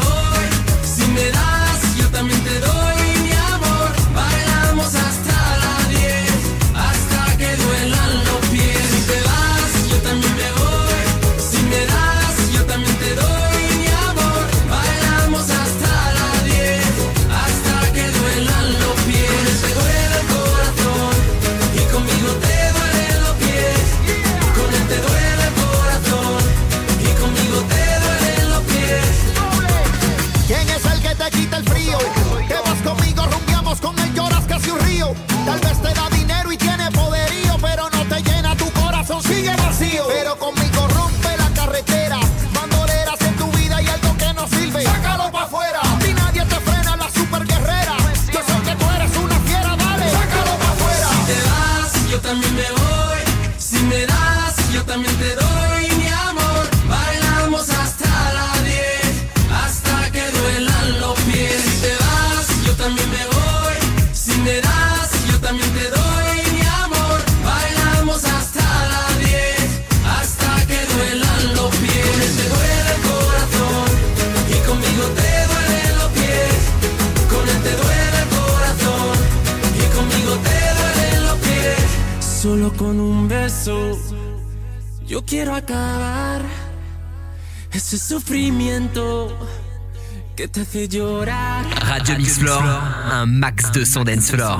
Quiero acabar ese sufrimiento que te hace llorar. Radio Mixplore, un max de son dance floor.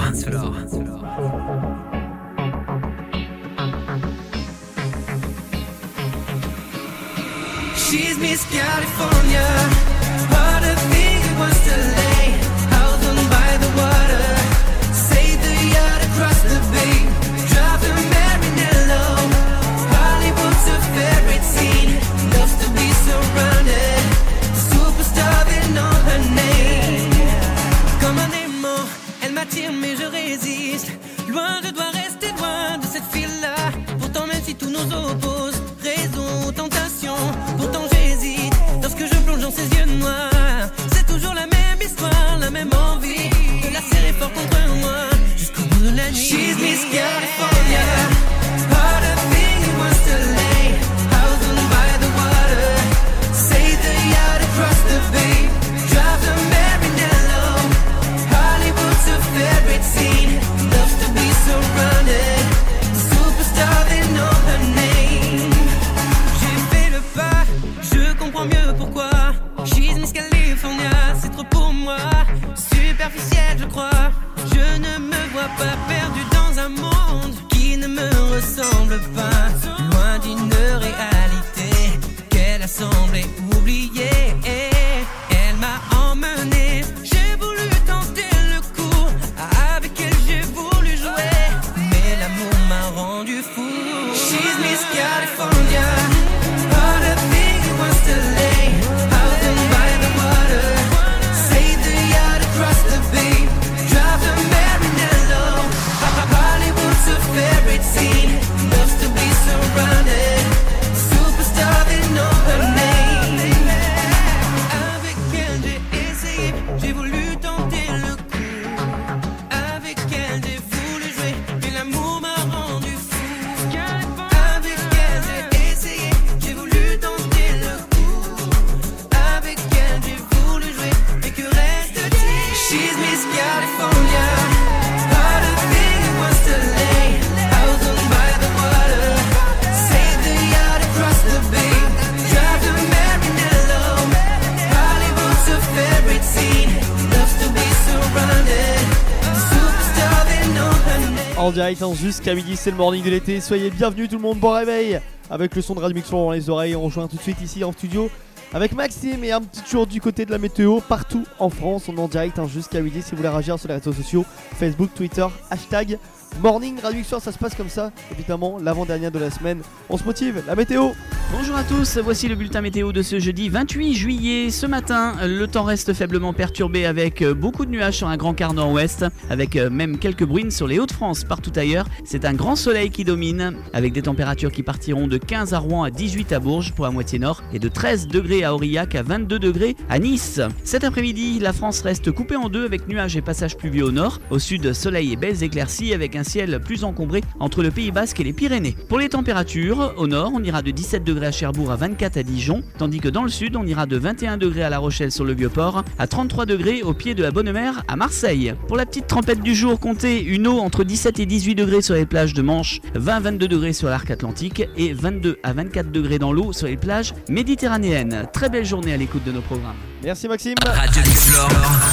En direct hein, jusqu'à midi, c'est le morning de l'été. Soyez bienvenus tout le monde, bon réveil avec le son de Radio Mix dans les oreilles. On rejoint tout de suite ici en studio avec Maxime et un petit tour du côté de la météo partout en France. On est en direct hein, jusqu'à midi si vous voulez réagir sur les réseaux sociaux Facebook, Twitter, hashtag Morning Radio Mix ça se passe comme ça, évidemment, l'avant-dernière de la semaine. On se motive, la météo Bonjour à tous, voici le bulletin météo de ce jeudi 28 juillet. Ce matin, le temps reste faiblement perturbé avec euh, beaucoup de nuages sur un grand quart nord-ouest, avec euh, même quelques bruines sur les Hauts-de-France. Partout ailleurs, c'est un grand soleil qui domine, avec des températures qui partiront de 15 à Rouen à 18 à Bourges pour la moitié nord, et de 13 degrés à Aurillac à 22 degrés à Nice. Cet après-midi, la France reste coupée en deux avec nuages et passages pluvieux au nord. Au sud, soleil et belles éclaircies avec un ciel plus encombré entre le Pays Basque et les Pyrénées. Pour les températures, au nord, on ira de 17 degrés à Cherbourg à 24 à Dijon, tandis que dans le sud, on ira de 21 degrés à La Rochelle sur le Vieux-Port à 33 degrés au pied de la Bonne Mer à Marseille. Pour la petite trempette du jour, comptez une eau entre 17 et 18 degrés sur les plages de Manche, 20 à 22 degrés sur l'arc atlantique et 22 à 24 degrés dans l'eau sur les plages méditerranéennes. Très belle journée à l'écoute de nos programmes. Merci Maxime. Radio Mix Floor,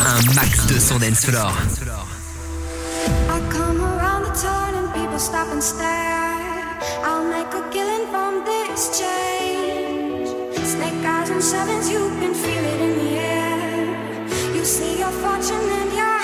un max de son dance floor. Stop and stare. I'll make a killing from this change. Snake eyes and sevens, you can feel it in the air. You see your fortune and your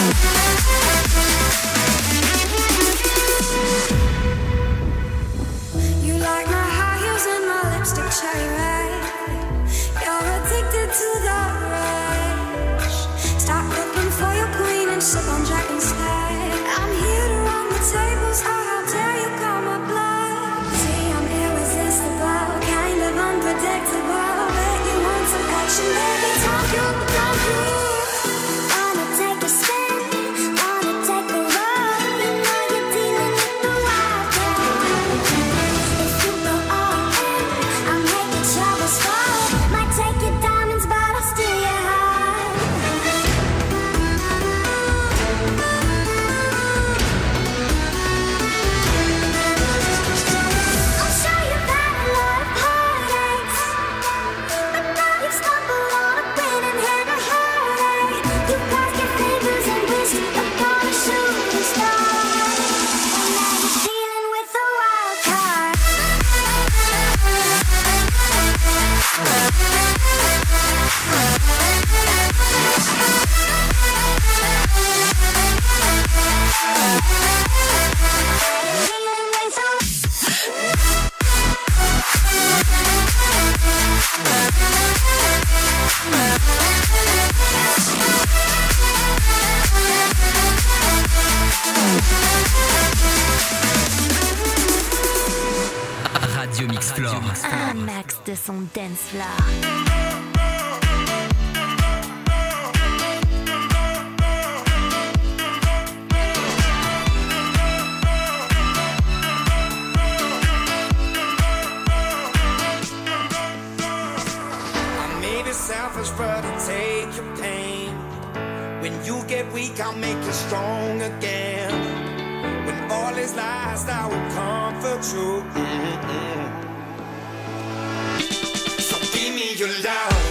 Thank Baby, talk to you. Radio Mix Floor. Un max de son dance floor. selfish, but I take your pain. When you get weak, I'll make you strong again all his lies I will comfort you. Mm-hmm, mm-hmm. So give me your love.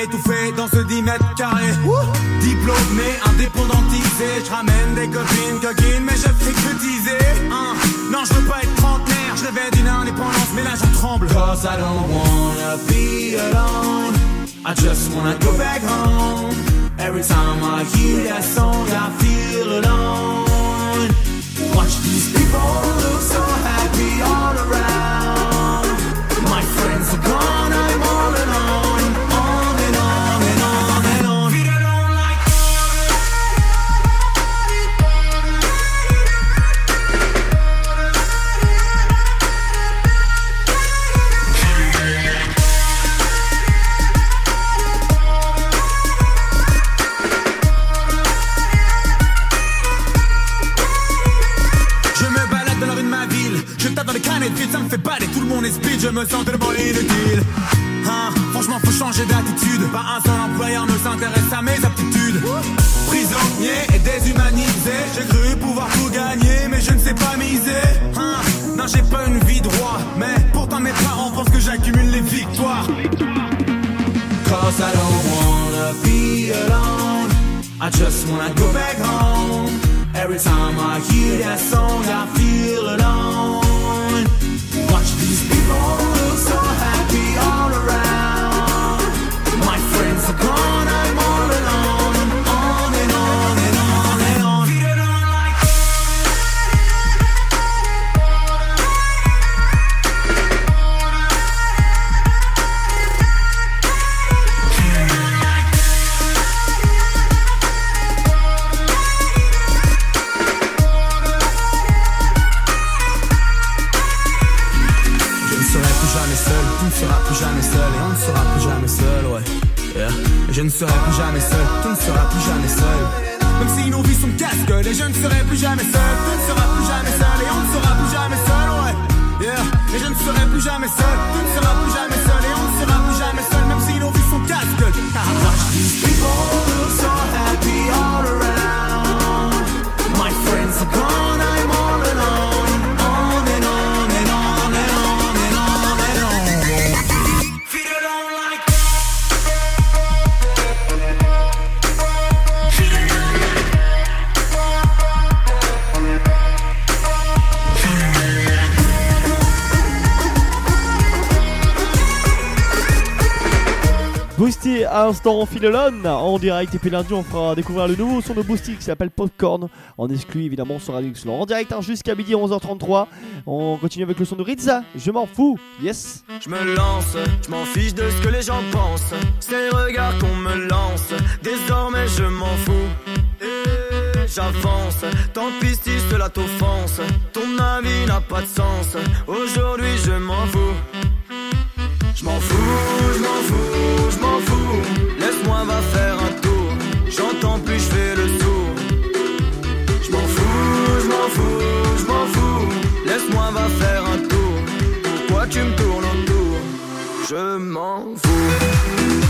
M'étouffer dans ce 10 mètres carrés. Diplômé, indépendantisé. Je ramène des copines, coquines, mais je fais que. Hein. Non, je veux pas être trentenaire. Je rêvais d'une indépendance, mais là j'en tremble. Cause I don't wanna be alone. I just wanna go back home. Every time I hear that song, l'instant Philolone en direct et puis lundi on fera découvrir le nouveau son de Boosty qui s'appelle Popcorn en exclu évidemment sur Radio en direct hein, jusqu'à midi 11h33 on continue avec le son de Rizza je m'en fous yes Je me lance, je m'en fiche de ce que les gens pensent. C'est le regard qu'on me lance. Désormais, je m'en fous. Et j'avance, tant pis si cela t'offense. Ton avis n'a pas de sens. Aujourd'hui, je m'en fous. Je m'en fous, je m'en fous, je m'en fous. Laisse-moi va faire un tour. J'entends plus, je fais le sourd. Je m'en fous, je m'en fous, je m'en fous. Laisse-moi va faire un tour. Pourquoi tu me tournes autour? Je m'en fous.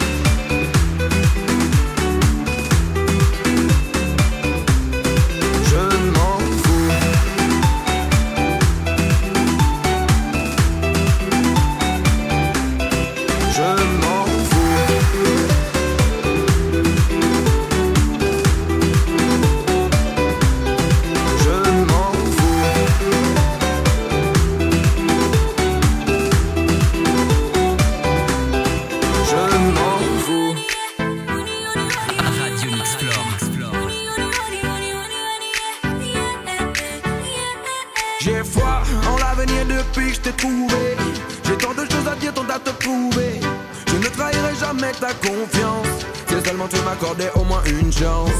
Ta confiance. Si seulement tu m'accordais au moins une chance.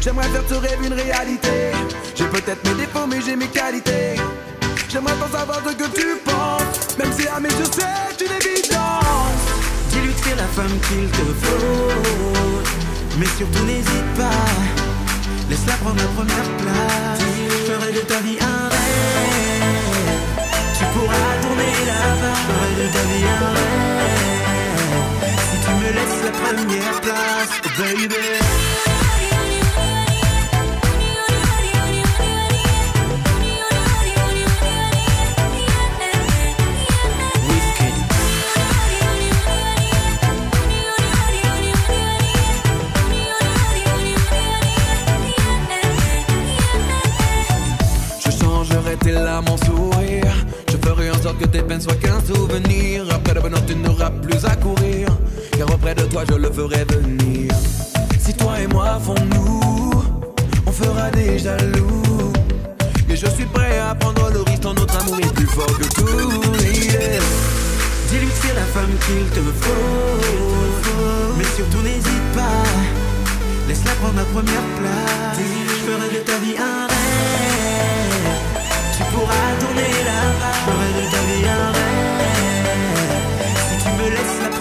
J'aimerais faire ce rêve une réalité. J'ai peut-être mes défauts, mais j'ai mes qualités. J'aimerais pas savoir ce que tu penses. Même si à mes yeux c'est une évidence. Dis-lui la femme qu'il te faut. Mais surtout n'hésite pas. Laisse-la prendre la première place. Je ferai de ta vie un rêve. Tu pourras tourner là-bas. Je ferai de ta vie un rêve. Laisses la première place, baby. Je changerai tes larmes en sourire. Je ferai en sorte que tes peines soient qu'un souvenir. Après le bonheur, tu n'auras plus à courir. Car auprès de toi, je le ferai venir. Si toi et moi font-nous, on fera des jaloux. Et je suis prêt à prendre le risque, ton notre amour est plus fort que tout. yeah. Dis-lui que c'est la femme qu'il te faut. Mais surtout n'hésite pas. Laisse-la prendre la première place. Je ferai de ta vie un rêve. Tu pourras tourner là-bas. Je ferai de ta vie un rêve.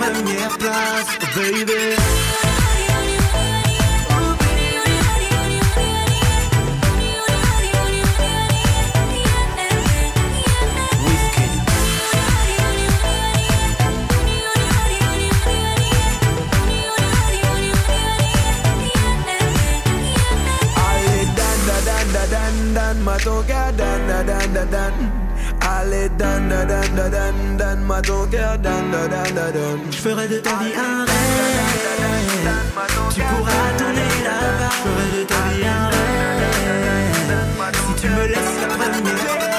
Si tu me laisses la première place, baby. Allez, dan, da, dan, da, dan, dan, ma toca, dan, da, dan, da, dan. Allez, dan, da, dan, da, dan, dan, ma toca, dan, da, dan, da, dan. Je ferai de ta vie un rêve. Tu pourras tourner là-bas. Je ferai de ta vie un rêve. Si tu me laisses la première.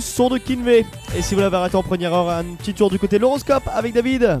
Le son de Kinvey. Et si vous l'avez raté en première heure, un petit tour du côté de l'horoscope avec David.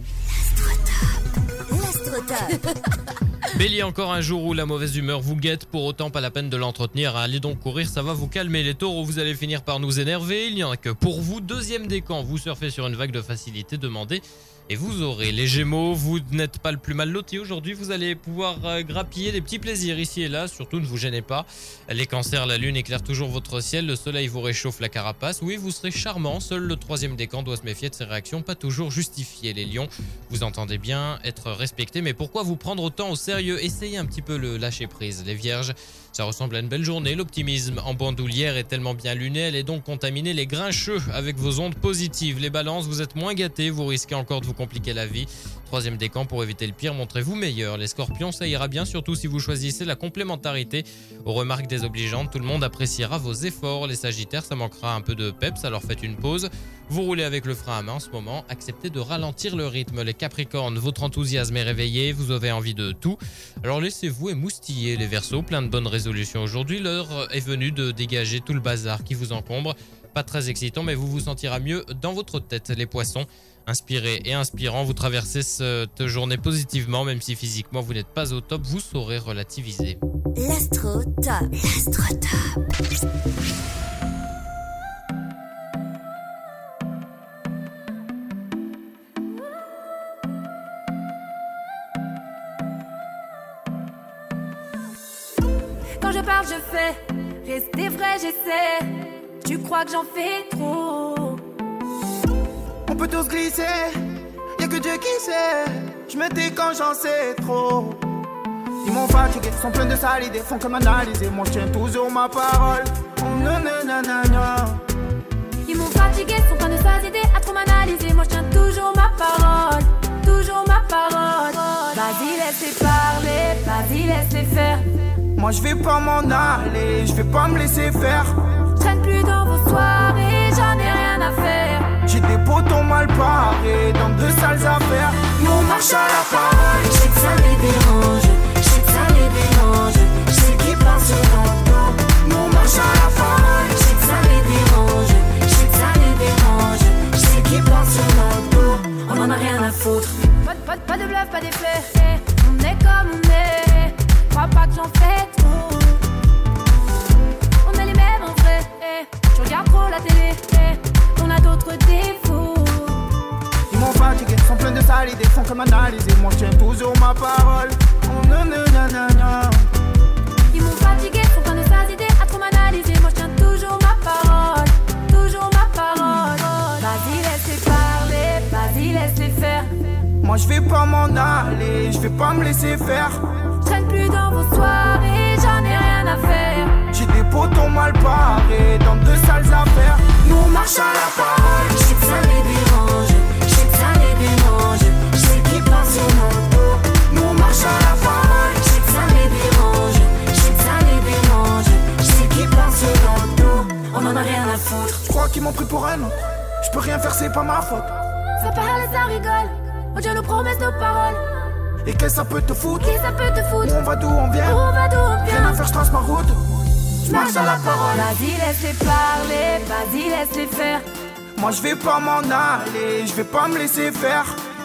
Bélier, encore un jour où la mauvaise humeur vous guette, pour autant pas la peine de l'entretenir. Allez donc courir, ça va vous calmer. Les taureaux, vous allez finir par nous énerver. Il n'y en a que pour vous. Deuxième décan, vous surfez sur une vague de facilité, demandez et vous aurez. Les gémeaux, vous n'êtes pas le plus mal loti aujourd'hui. Vous allez pouvoir euh, grappiller des petits plaisirs ici et là. Surtout, ne vous gênez pas. Les cancers, la lune éclaire toujours votre ciel. Le soleil vous réchauffe la carapace. Oui, vous serez charmant. Seul le troisième décan doit se méfier de ses réactions, pas toujours justifiées. Les lions, vous entendez bien être respecté, mais pourquoi vous prendre autant au sérieux? Essayez un petit peu le lâcher prise. Les vierges, ça ressemble à une belle journée. L'optimisme en bandoulière est tellement bien luné, elle est donc contaminée les grincheux avec vos ondes positives. Les balances, vous êtes moins gâtés, vous risquez encore de vous compliquer la vie. Troisième décan, pour éviter le pire, montrez-vous meilleur. Les scorpions, ça ira bien, surtout si vous choisissez la complémentarité. Aux remarques désobligeantes, tout le monde appréciera vos efforts. Les sagittaires, ça manquera un peu de peps, alors faites une pause. Vous roulez avec le frein à main en ce moment, acceptez de ralentir le rythme. Les capricornes, votre enthousiasme est réveillé, vous avez envie de tout. Alors laissez-vous émoustiller les versos, plein de bonnes résolutions aujourd'hui. L'heure est venue de dégager tout le bazar qui vous encombre pas très excitant, mais vous vous sentirez mieux dans votre tête, les poissons. Inspiré et inspirant, vous traversez cette journée positivement, même si physiquement vous n'êtes pas au top, vous saurez relativiser. L'astro top. L'astro top. Quand je parle, je fais. Rester vrai, j'essaie. Tu crois que j'en fais trop? On peut tous glisser, y'a que Dieu qui sait. Je me dis quand j'en sais trop. Ils m'ont fatigué, sont pleins de sales idées, font que m'analyser. Moi je tiens toujours ma parole. Oh. Ils m'ont fatigué, sont plein de sales idées à trop m'analyser. Moi je tiens toujours ma parole, toujours ma parole. Vas-y, laisse-les parler, vas-y, laisse-les faire. Moi je vais pas m'en aller, je vais pas me laisser faire. Plus dans vos soirées, j'en ai rien à faire. J'ai des potons mal parés dans de sales affaires. Nous on marche à la parole. Je sais que ça les dérange, je sais que ça les dérange. Parlent sur. Nous on marche à la parole. Je sais que ça les dérange, je sais que ça les dérange. Sur. On en a rien à foutre. Pas, de- pas, de- pas de bluff, pas d'effet. On est comme on est. Crois pas que j'en fais Tu regardes trop la télé. eh. On a d'autres défauts. Ils m'ont fatigué, sont pleins de sales idées, font que m'analyser. Moi je tiens toujours ma parole. Oh, nananana. Ils m'ont fatigué, sont plein de sales idées à trop m'analyser. Moi je tiens toujours ma parole, toujours ma parole. Vas-y, laisse-les parler, vas-y, laisse-les faire. Moi je vais pas m'en aller, je vais pas me laisser faire. Je traîne plus dans vos soirées, j'en ai rien à faire. Potons mal parés dans de sales affaires. Nous on marche à la parole. Je sais que ça les dérange, je sais que ça les dérange. Je sais qu'ils sur notre dos. Nous on marche à la parole. Je sais que ça les dérange, je sais que ça les dérange. Je sais qu'ils sur notre dos. On en a rien à foutre. Je crois qu'ils m'ont pris pour un autre. Je peux rien faire, c'est pas ma faute. Ça parle et ça rigole. On tient nos promesses, nos paroles. Et qu'est-ce que ça peut te foutre? Qui ça peut te foutre? Où on va d'où on vient? Où on va d'où on vient Rien à faire, je trace ma route. Marche à la parole. Vas-y, laisse-les parler, vas-y, laisse-les faire. Moi je vais pas m'en aller, je vais pas me laisser faire.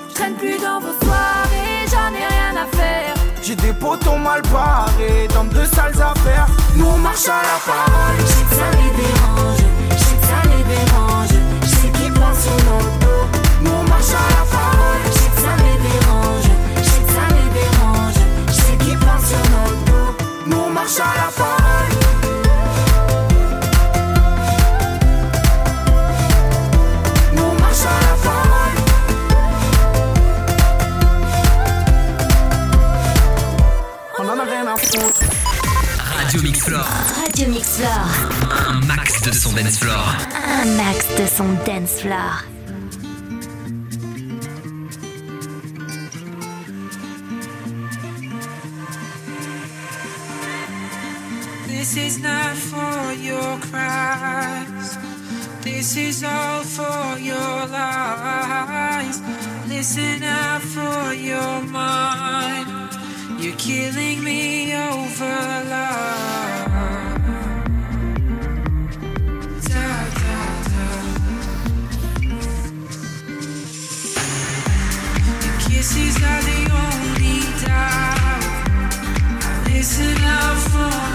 Je traîne plus dans vos soirées, j'en ai rien à faire. J'ai des potons mal parés dans de sales affaires. Nous on marche à la parole. Je sais que ça les dérange, je sais que ça les dérange. Je sais qu'ils parlent sur notre dos. Nous on marche à la parole. Je sais que ça les dérange, je sais que ça les dérange. Je sais qu'ils parlent sur notre dos. Nous on à la parole. Radio Mix Floor. Un max de son dance floor. Un max de son dance floor. This is not for your cries. This is all for your lies. Listen out for your mind. You're killing me over love. Listen out from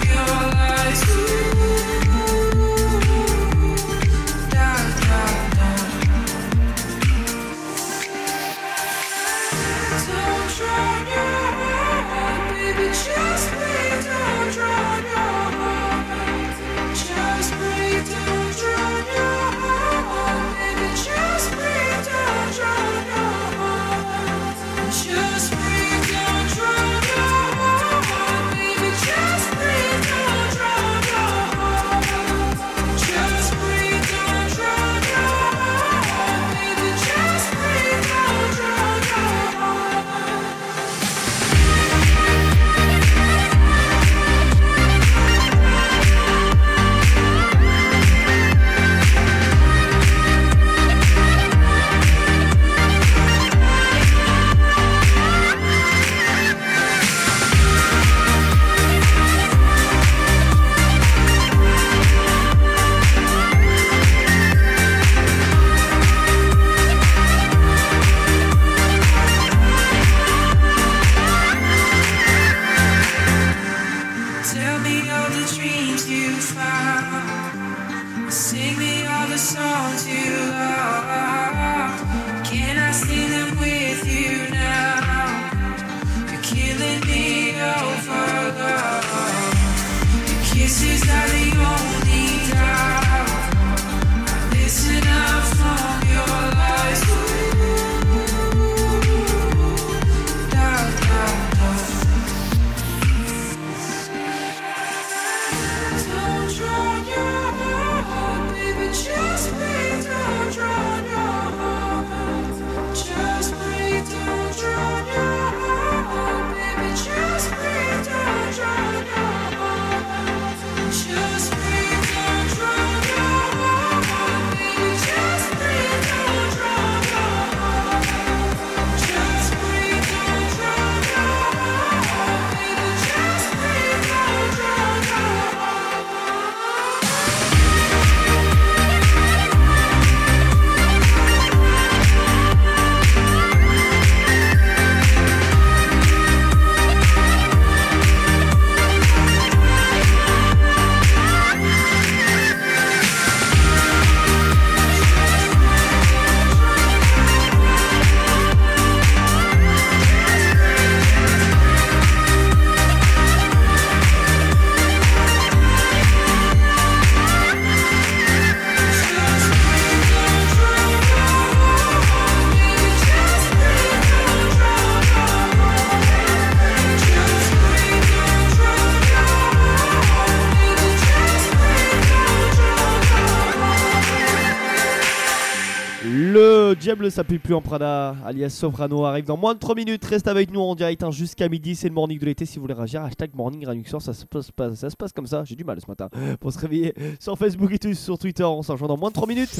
Diable s'appuie plus en Prada, alias Soprano, arrive dans moins de 3 minutes. Reste avec nous en direct hein, jusqu'à midi. C'est le morning de l'été. Si vous voulez réagir, hashtag morning Ranuxor, ça se passe, pas- ça se passe comme ça. J'ai du mal ce matin pour se réveiller sur Facebook et tout, sur Twitter. On s'en rejoint dans moins de 3 minutes.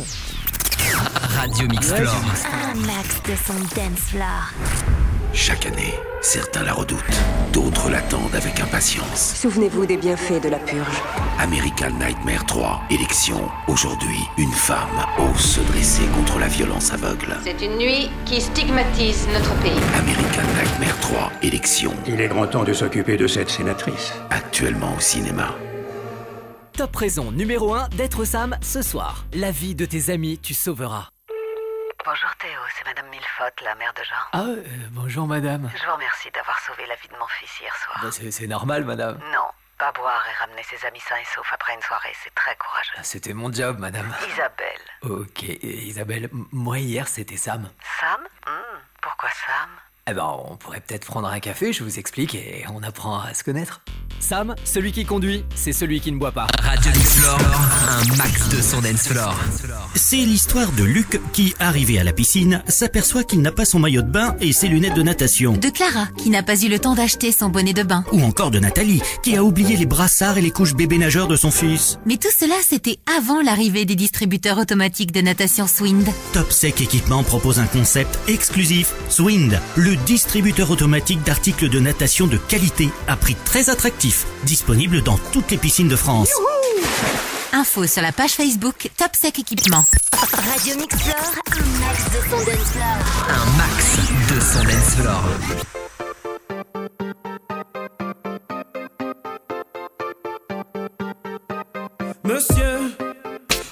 Radio Mix. Un max de son dance floor. Chaque année, certains la redoutent, d'autres l'attendent avec impatience. Souvenez-vous des bienfaits de la purge. American Nightmare 3, élection. Aujourd'hui, une femme ose se dresser contre la violence aveugle. C'est une nuit qui stigmatise notre pays. American Nightmare 3, élection. Il est grand temps de s'occuper de cette sénatrice. Actuellement au cinéma. Top raison numéro 1 d'être Sam ce soir. La vie de tes amis, tu sauveras. Bonjour Théo, c'est Madame Millefotte, la mère de Jean. Ah, euh, bonjour madame. Je vous remercie d'avoir sauvé la vie de mon fils hier soir. Bah, c'est normal madame. Non, pas boire et ramener ses amis sains et saufs après une soirée, c'est très courageux. C'était mon job madame. Isabelle. Ok, Isabelle, moi hier c'était Sam. Sam? Hmm, Pourquoi Sam? Eh ben, on pourrait peut-être prendre un café, je vous explique et on apprend à se connaître. Sam, celui qui conduit, c'est celui qui ne boit pas. Radio Mix Floor, un max de son dance floor. C'est l'histoire de Luc qui, arrivé à la piscine, s'aperçoit qu'il n'a pas son maillot de bain et ses lunettes de natation. De Clara, qui n'a pas eu le temps d'acheter son bonnet de bain. Ou encore de Nathalie, qui a oublié les brassards et les couches bébé nageurs de son fils. Mais tout cela, c'était avant l'arrivée des distributeurs automatiques de natation Swind. Top Sec Équipement propose un concept exclusif, Swind, le distributeur automatique d'articles de natation de qualité à prix très attractif, disponible dans toutes les piscines de France. Info sur la page Facebook Top Sec Équipement. Radio un max de son dance floor. Un max de son dance. Monsieur,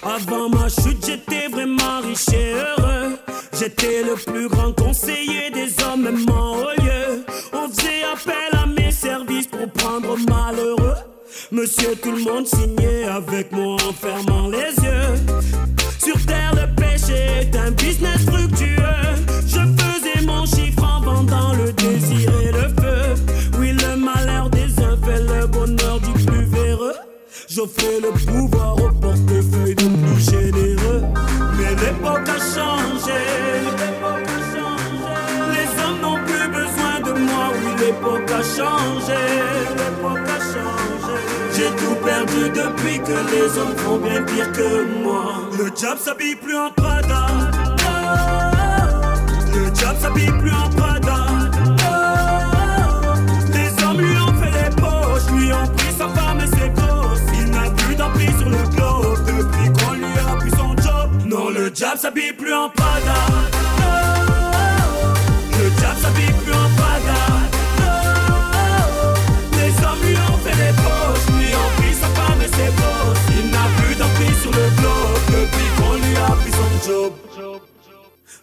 avant ma chute, j'étais vraiment riche et heureux. J'étais le plus grand conseiller des même en haut lieu. On faisait appel à mes services pour prendre malheureux. Monsieur, tout le monde signait avec moi en fermant les yeux. Depuis que les hommes font bien pire que moi. Le diable s'habille plus en Prada. Le diable s'habille plus en Prada. Les hommes lui ont fait les poches, lui ont pris sa femme et ses gosses. Il n'a plus d'emprise sur le globe depuis qu'on lui a pris son job. Non, le diable s'habille plus en Prada.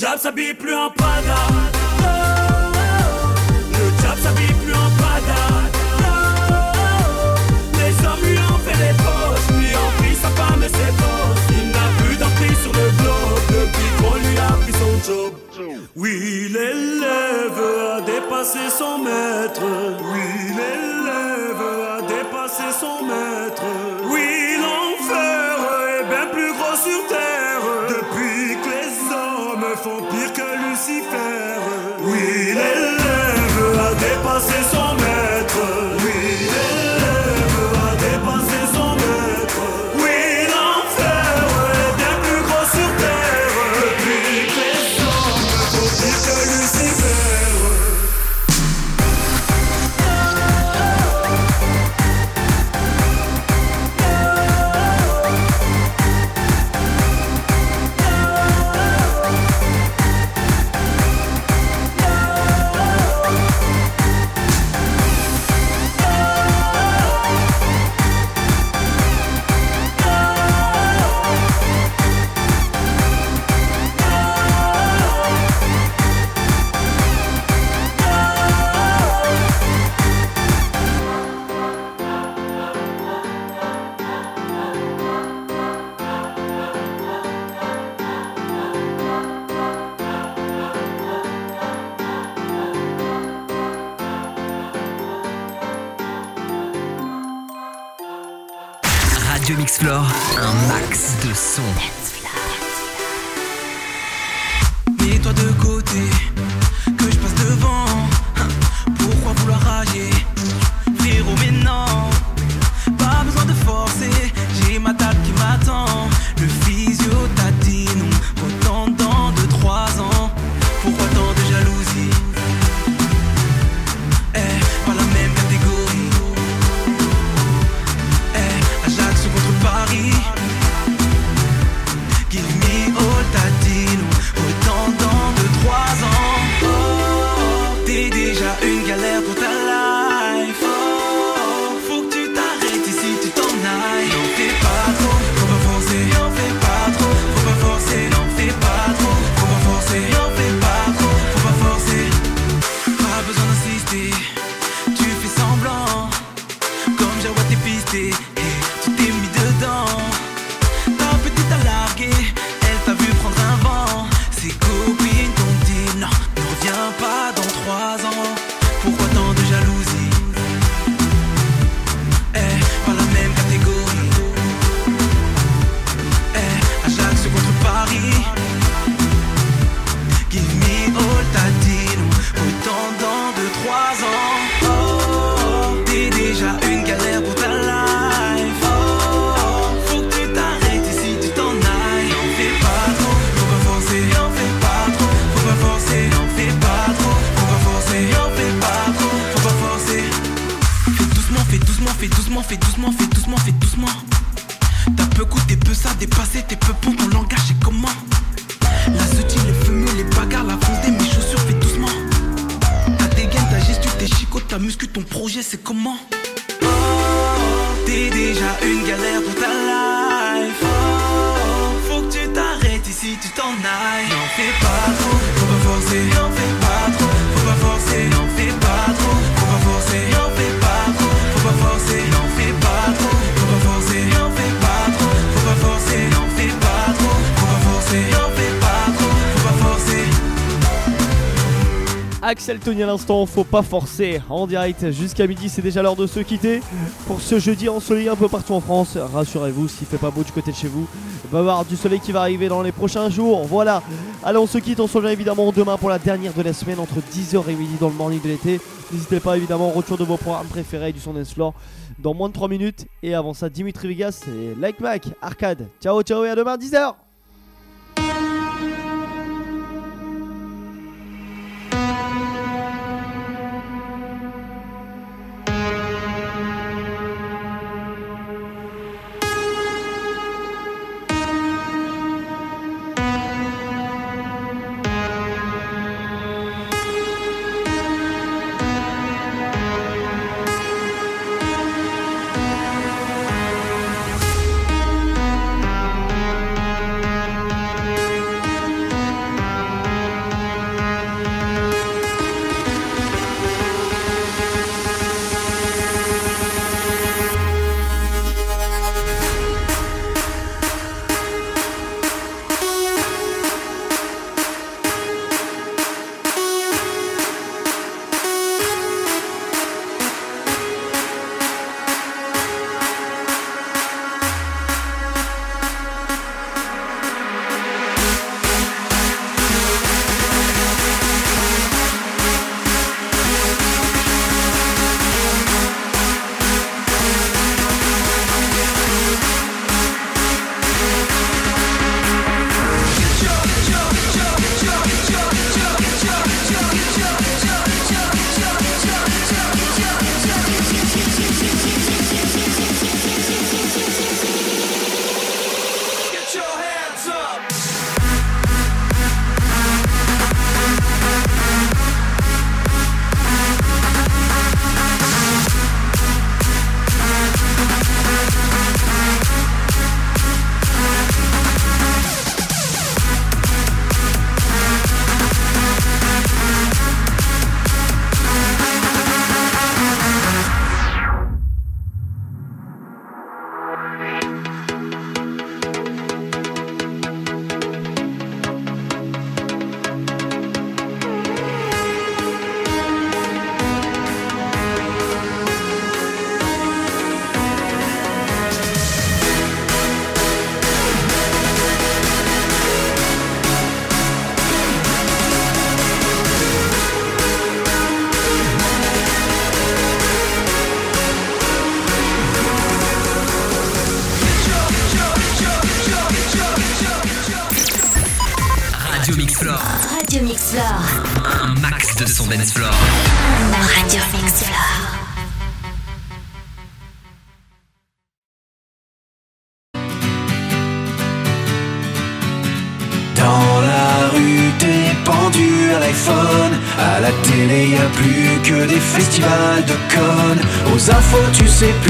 Diable s'habille plus en Prada. Le diable s'habille plus en Prada. Les hommes lui ont fait les poches, lui ont pris sa femme et ses gosses. Il n'a plus d'emprise sur le globe depuis qu'on lui a pris son job. Oui, l'élève a dépassé son maître. Tony à l'instant, faut pas forcer en direct jusqu'à midi, c'est déjà l'heure de se quitter pour ce jeudi ensoleillé un peu partout en France. Rassurez-vous, s'il fait pas beau du côté de chez vous, il va y avoir du soleil qui va arriver dans les prochains jours. Voilà, allez, on se quitte, on se revient évidemment demain pour la dernière de la semaine entre 10h et midi dans le morning de l'été. N'hésitez pas évidemment au retour de vos programmes préférés du son floor dans moins de 3 minutes. Et avant ça, Dimitri Vegas et Like Mac, Arcade. Ciao, ciao et à demain 10h! Radio Mix Floor. Dans la rue, t'es pendu à l'iPhone. À la télé, y a plus que des festivals de connes. Aux infos, tu sais plus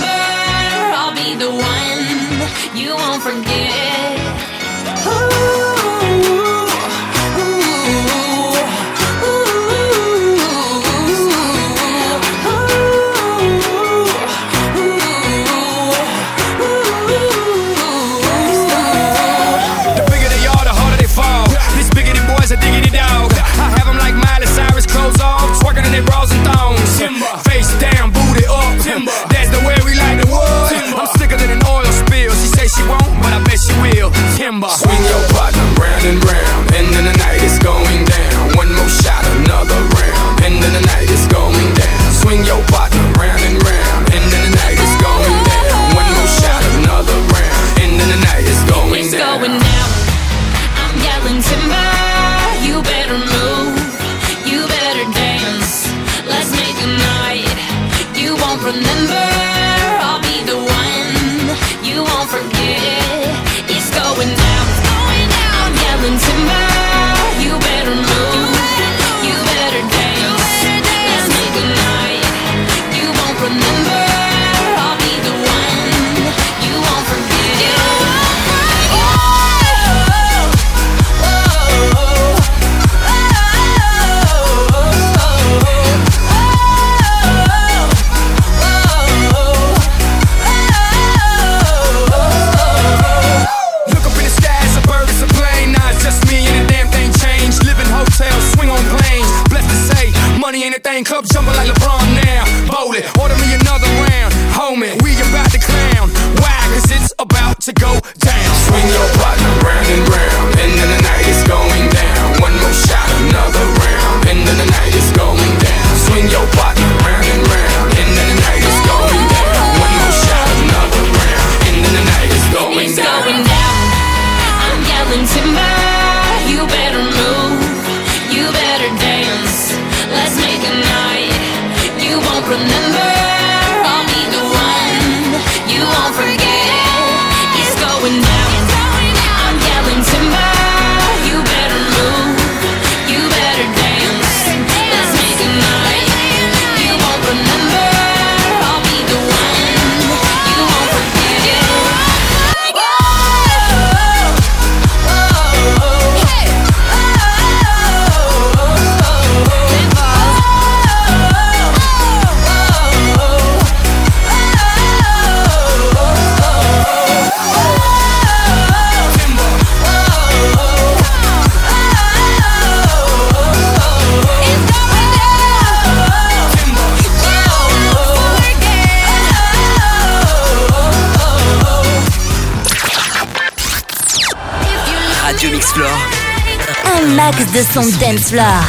remember dance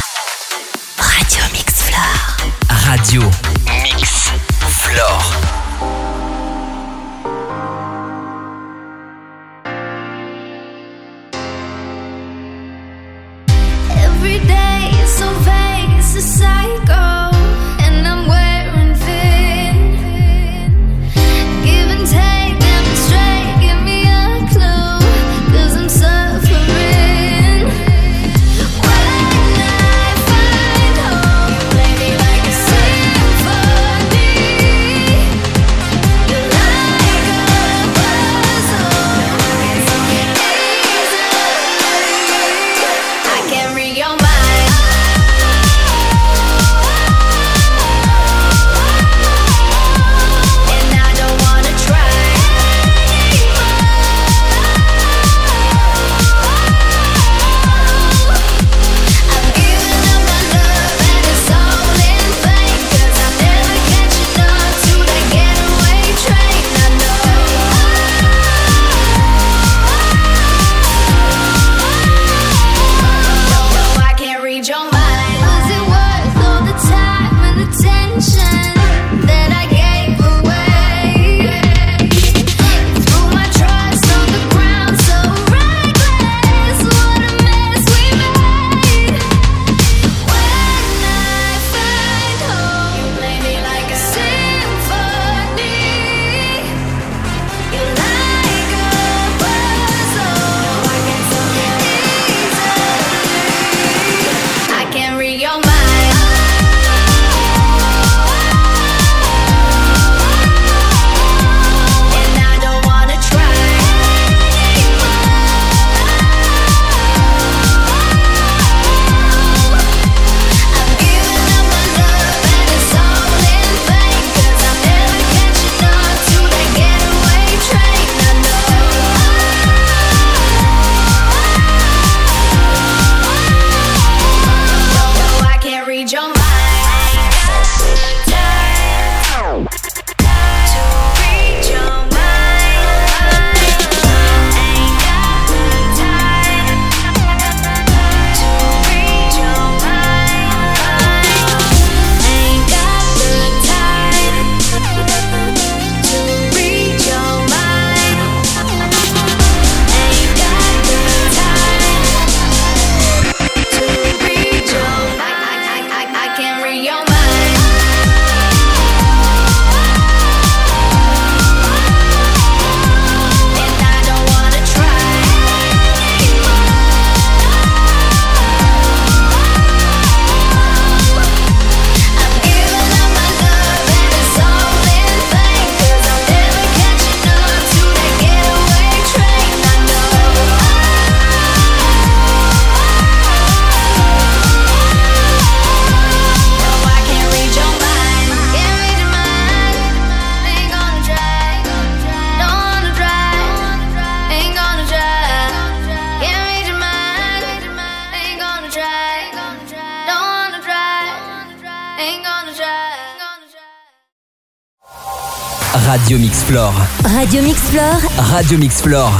Radio Mix Floor. Radio Mix Floor.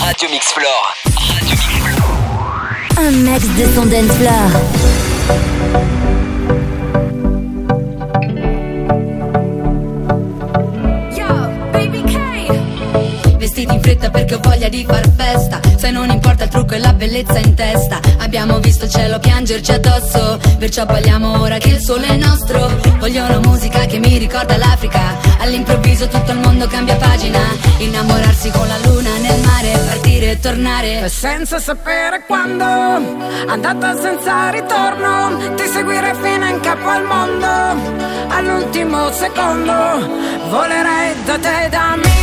Radio Mix Floor. Radio Mix Floor. Un max de son dance floor. Vestiti in fretta perché ho voglia di far festa Se non importa il trucco e la bellezza in testa. Abbiamo visto il cielo piangerci addosso Perciò balliamo ora che il sole è nostro. Voglio una musica che mi ricorda l'Africa. All'improvviso tutto il mondo cambia pagina. Innamorarsi con la luna nel mare Partire e tornare. Senza sapere quando, andata senza ritorno, ti seguirei fino in capo al mondo. All'ultimo secondo, volerei da te da Milano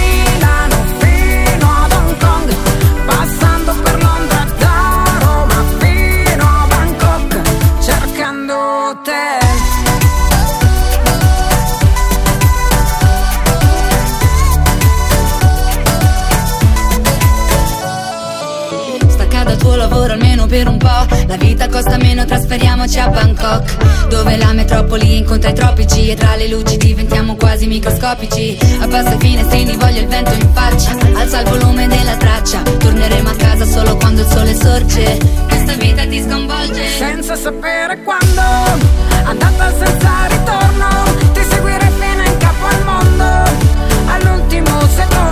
tuo lavoro almeno per un po' La vita costa meno, trasferiamoci a Bangkok. Dove la metropoli incontra i tropici E tra le luci diventiamo quasi microscopici. Abbassa i finestrini, voglio il vento in faccia. Alza il volume della traccia. Torneremo a casa solo quando il sole sorge Ti sconvolge Senza sapere quando, andata senza ritorno, ti seguirei fino in capo al mondo. All'ultimo secondo,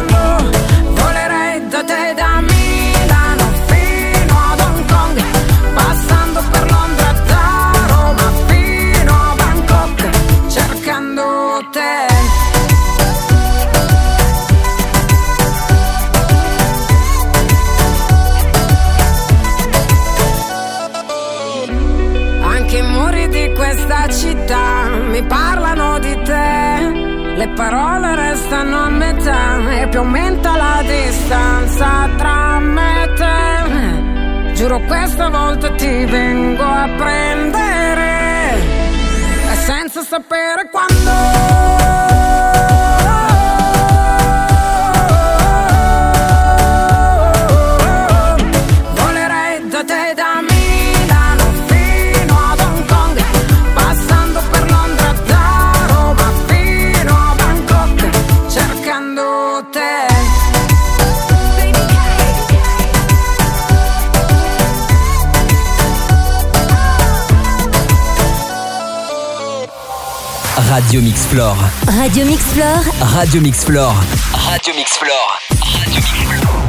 distanza tra me e te. Giuro questa volta ti vengo a prendere e senza sapere quando. Radio Mix Floor. Radio Mix Floor, Radio Mix Floor. Radio Mix Floor. Radio Mix Floor.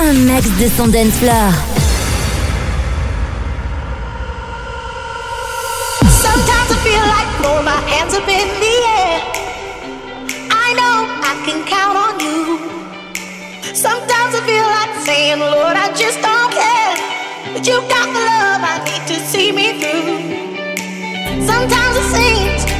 un max de son dance floor. Sometimes I feel like throwing my hands up in the air. I know I can count on you. Sometimes I feel like saying, Lord, I just don't care. But you got the love I need to see me through. Sometimes it seems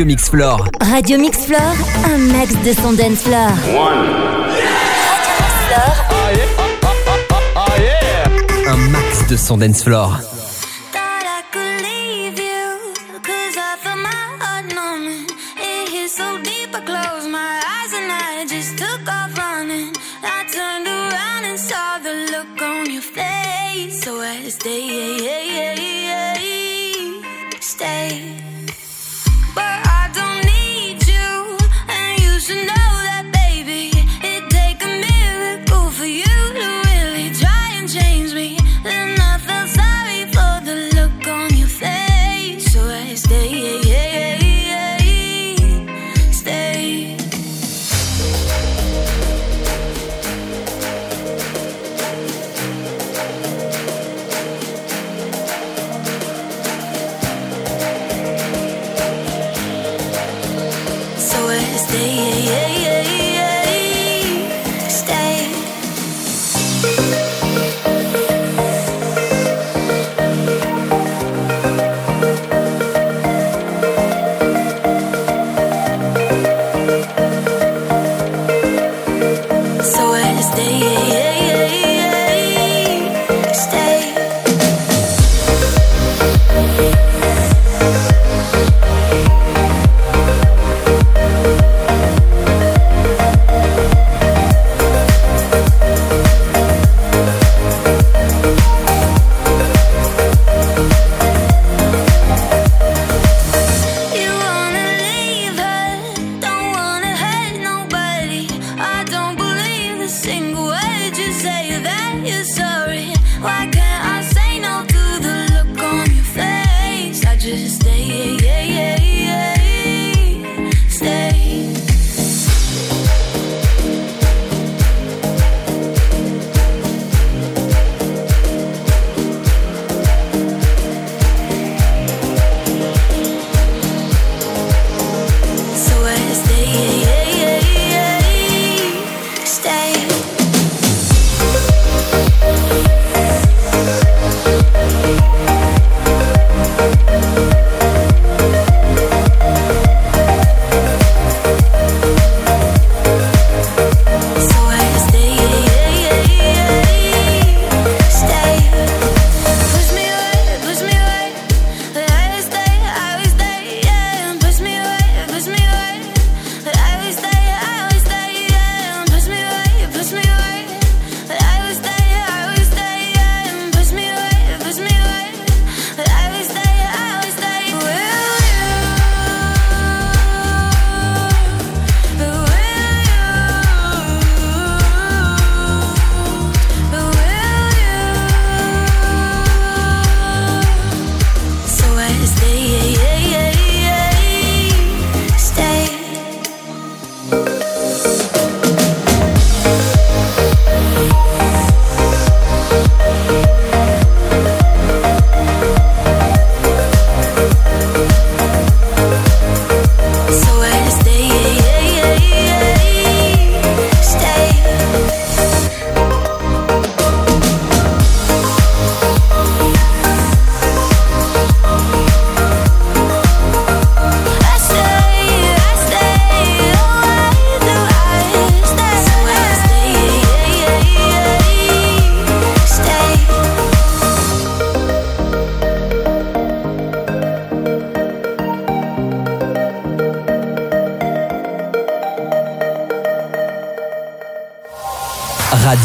Radio Mix Floor. Radio Mix Floor, un max de son dance floor. One. Radio Mix Floor. Ah, ah, ah, un max de son dance floor.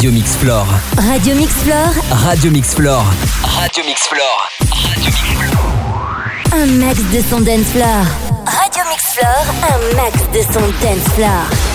Radio Mix Floor. Radio Mix Floor. Radio Mix Floor. Radio Mix Floor. Radio Mix Floor. Un max de son dance floor. Radio Mix Floor, un max de son dance floor.